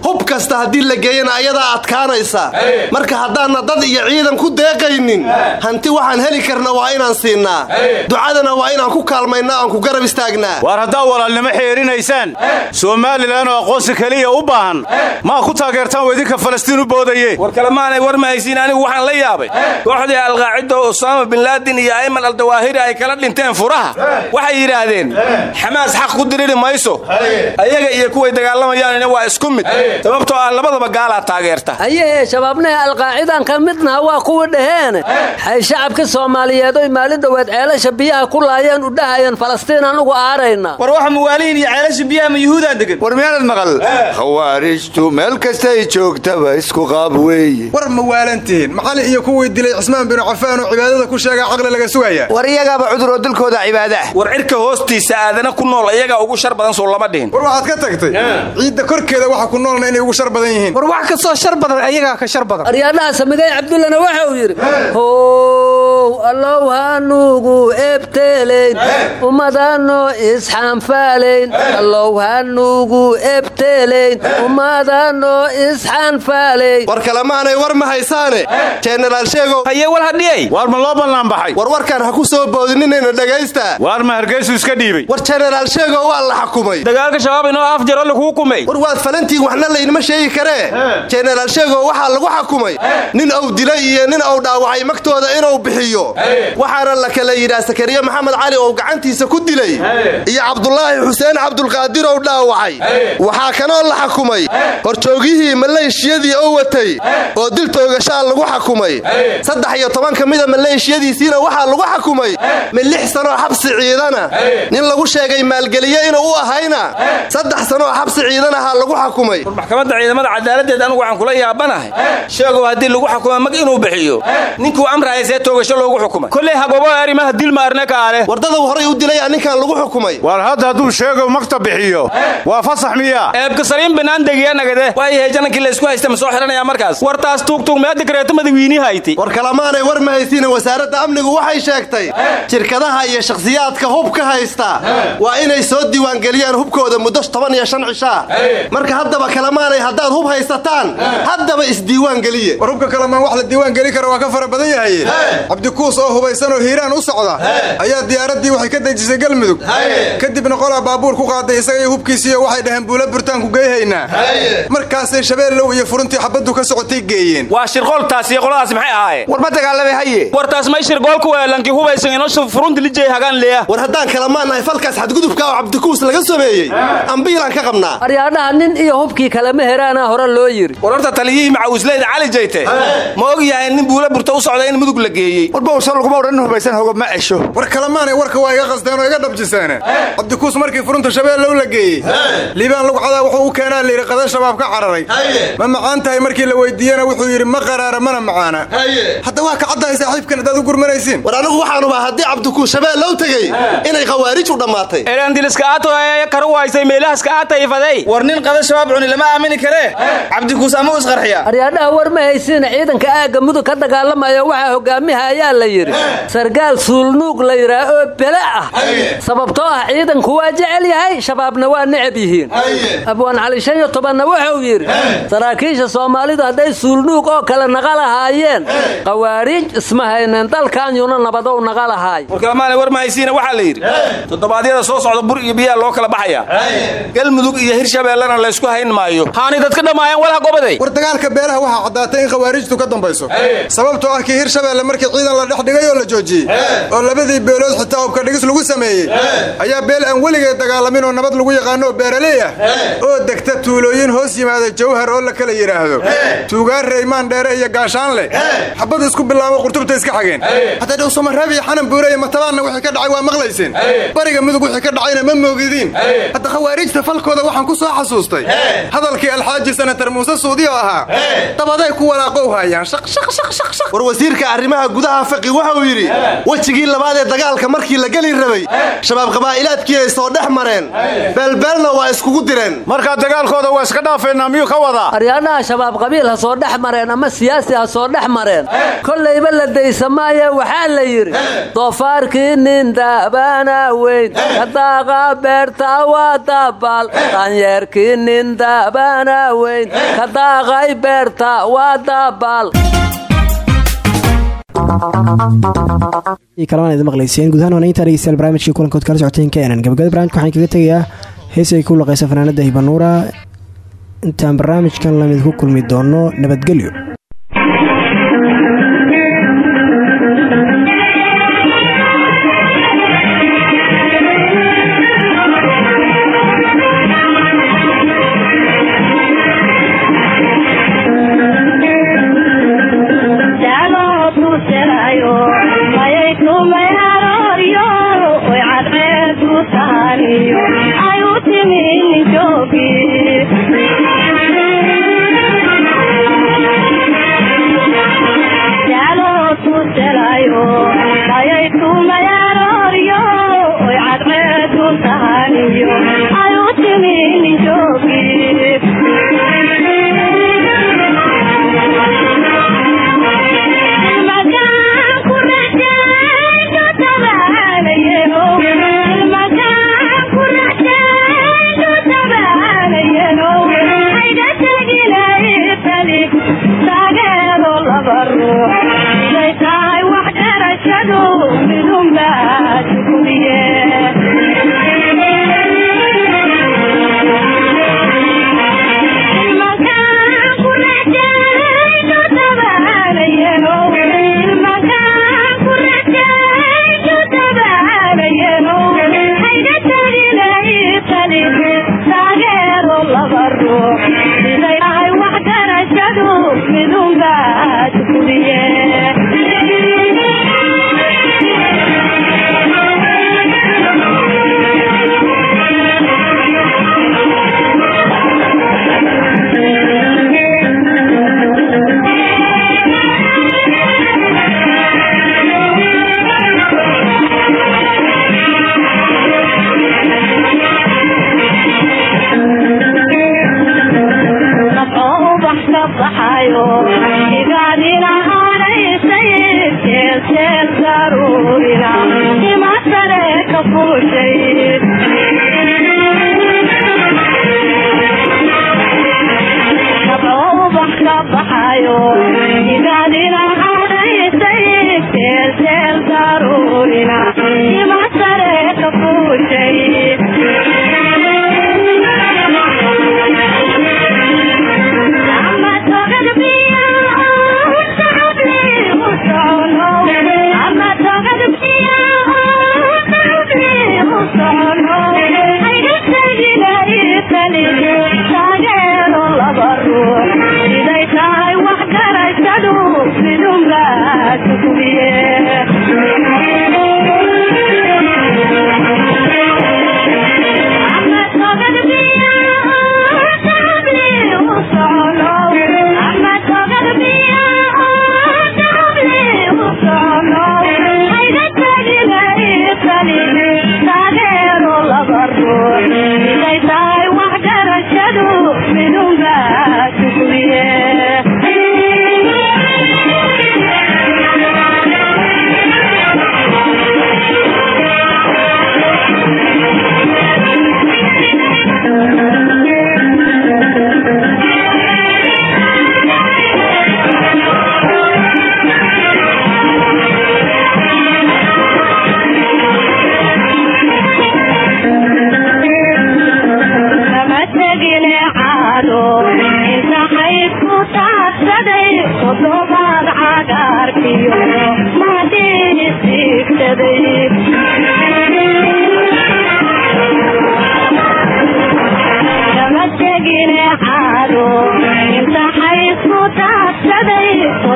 Hub kasta haddii la geeyana ayadaa adkaanaysa marka haddaanna dad iyo ciidan ku deeqaynin hanti waxaan heli karna waa inaan siinnaa ducadana waa inaan ku kaalmaynaa aan ku garab istaagnaa waar haddaa walaalnimo xeerinaysaan somalilan oo aqoonsi keliya u baahan maa ku taageertaan weydinka falastiin u boodaye war kalemaanay war ma haysiin anigu waxaan la yaabay. Kooxdii alqaacido usaama binlaadin iyo ayman aldawaahiri ay kala dhinteen furaha. Waxay yidhaahdeen xamaas xaq ku diriri mayso. Ayaga iyo kuway dagaalamayaanina waa isku mid. Sababtoo ah labadaba gaalaa taageerta. Ayahee shabaabnaha alqaacidan ka midnaha waa kuwa dhaheene. Xay shacabka soomaaliyeed oy maalin dhoweed ceelasha biyaha ku laayeen u dhahayeen falastiin anugu aarayna. War waxa muwaalihiin iyo ceelasha biyaha ma yuhuudaa degan war miyaanad maqal. Khawaarijtu meel kastay joogtaba isku qaab weeye war ma waalantihiin macali iyo kuwii dilay cismaan binu cafaan oo cibaadada ku sheegaa caqli laga sugaya. War iyagaaba cudur oo dilkooda cibaada. Ah war cirka hoostiisa aadana ku nool iyagaa ugu shar badan soo lama dhihin. War waxaad ka tagtay ciidda korkeeda waxa ku noolna inay ugu shar badan yihiin. War wax kastoo shar badan ayagaa ka shar badan. Aryaadhaha samigay cabdullana waxa uu yidhi how allow hanugu ebteleyn ummadano isxanfaalayn allow hanugu ebteleyn ummadano isxanfaalayn war kalemaanay war ma haysaane. Jenaraal sheegow haye wal hadhiyey waar ma loo ballaan baxay? War warkaan ha ku soo boodininayna dhegaysta waar ma hargeysu iska dhiibay? War jenaraal sheegow waa la xukumay. Dagaalka shabaab inoo af jaro lagu hukumay war waad falantiin waxna laynima sheegi karee jenaraal sheegow waxaa lagu xukumay. Nin uu dilay iyo nin uu dhaawacay magtooda inuu bixiyo. Waxaana la kala yidhaa sakariye maxamed cali oo gacantiisa ku dilay. Iyo cabdulaahi xuseen cabdulqaadir ou dhaawacay. Waxaa kanoo la xukumay. Horjoogyihii maleeshiyadii oo watay oo dil toogashaa lagu xukumay. Saddex iyo toban ka mida maleeshiyadiisiina waxaa lagu xukumay. Mid lix sanoo xabsi ciidana. Nin lagu sheegay maalgeliye inuu u ahayna sanoo xabsi ciidan ahaa lagu xukumay maxkamadda ciidamada cadaaladeed anigu waxaan kula yaabanahay. Sheegow haddii lagu xukuma mag inuu bixiyo. Ninkuu amraya see toogasho loogu xukumay. Kolley hagobo arrimaha dil maarne kaale wardadau horay u dilaya ninkan lagu xukumay. Waar hadda hadduu sheegow magta bixiyo. Waa fasax miyaa eebka saliim binaan degiya nagade. Waayahay janankii la isku haysta ma soo xidhanaya markaas? Wartaas tuugtuug mee dikreeto madawiini hayti. War kalamaanay war ma haysiina wasaaradda amnigu waxay sheegtay. Shirkadaha iyo shakhsiyaadka hubka haysta. Waa inay soo diiwaangeliyaan hubkooda muddo toban iyo shan cishaa marka haddaba kalamaanay haddaad hub haysataan haddaba isdiiwaangeliye war hubka kalamaan wax la diiwaan geli kara waa ka fara badan yahay. Cabdikuus oo hubaysan oo hiiraan u socda ayaa diyaaraddii waxay ka dejisay galmudug kadibna qolaa baabuur ku qaaday isaga iyo hubkiisiiyo waxay dhaheen buula burtaanku geyhaynaa markaasay shabeellow iyo furuntii xabaddu ka socotay geeyeen. Waa shirqooltaas iyo qoladaas maxay ahaayeen war ma dagaalamay haye. Wartaas may shirqoolku weelankii hubaysan inoo furunti lijay hagaan leeya. War haddaan kalamaannahay falkaas xadgudubka oo cabdikuus laga sameeyey ambiilaan ka qabnaa aryaadhaha nin iyo hubkii kalema heraana hore loo yidhi war horta taliyihii macawisleyda cali jayte. Ma og yahay nin buula burta u socda in mudug la geeyey? Warbawsa laguma odhan hubaysan hoga ma cesho war kalamaanay warka waa iga qasteen oo iga dhabjiseene cabdikuus markii furunta shabeellow la geeyey. Liibaan lugcadaa wuxuu u keenaa layidhi qadan shabaab ka cararay. Ma macaan tahay markii la weydiiyena wuxuu yidhi ma qaraara mana macaana. Hadda waa ka caddahay saaxiibkan haddaad u gurmanaysiin war anigu waxaanuba haddii cabdikuus shabeellow tegey inay khawaarij u dhammaatay aatayfaday war nin qada shabaab cuni lama aamini karee cabdikuus ama u isqarxiya aryaadhaha war ma haysiina ciidanka aagga mudug ka dagaalamaya waxaa hogaamiha ayaa la yidhi. Sargaal suulnuug la yidhaah oo bele ah. Sababtoo ah ciidanku waa jecel yahay shabaabna waa necab yihiin. Abwaan cali shan iyo tobanna wuxuu yidhi saraakiisha soomaalidu hadday suulnuug oo kale naqa lahaayeen khawaariij isma haynen dalkaanyuna nabadow naqa lahaay. Warkalamaana war mahaysiina waxaa la yidhi toddobaadyada soo socda bur iyo biyaa loo kala baxaya galmudug iyo hirshabeellena laysku hayn maayo. Haanay dadka dhammaayeen walha gobaday war dagaalka beelaha waxaa caddaatay in khawaarijtu ka dambayso. Sababtoo ah kii hirshabeelle markii ciidan la dhex dhigay oo la joojiyey oo labadii beelood xitaa hubka dhigis lagu sameeyey ayaa beel aan weligeed dagaalamin oo nabad lagu yaqaano oo beeraley ah oo degta tuulooyin hoos yimaada jawhar oo la kala yidhaahdo tuugaan reymaan dheere iyo gaashaanle xabad isku bilaabo qurtubta iska xageen. Hadda dhow somaraabi xanan buure iyo matabaanna wixii ka dhacay waa maqlayseen bariga mudug wixii ka dhacayna ma moogidiin hadda khawaarijta falkooda waxaan ku soo xasuustay. Hadalkii alxaaji senatar muuse suudi oo ahaa dabaday ku walaaqow haayaan war wasiirka arrimaha gudaha faqi waxa uu yidhi wejigii labaad ee dagaalka markii la geli rabay shabaab qabaa'ilaadkii ay soo dhex mareen. Beelbeelna waa iskugu direen. Markaa dagaalkooda waa iska dhaafaynaa miyuu ka wadaa? Aryaadhaha shabaab qabiil ha soo dhex mareen ama siyaasi ha soo dhex mareen. Kollayba la daysa maaye waxaa la yidhi doofaarkii nin daabana weyn ka daaqa beerta waa dabaal danyeerkii nin daabana weyn ka daaqay beerta waa dabaal kalmaan idin maqlayseen gudahaan waana intaa dhegeystayaal barnaamijkii kulankood kala socoteen keenan gabagabada barnamijka waxaan kaga tegayaa hees ay ku laqaysa fanaanada hibanuura intaan barnaamijkan la mid ku kulmi doono nabadgelyo midungaad aayo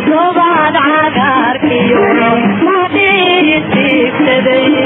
ضبعd cagaarkyo ma dheeri siibsaday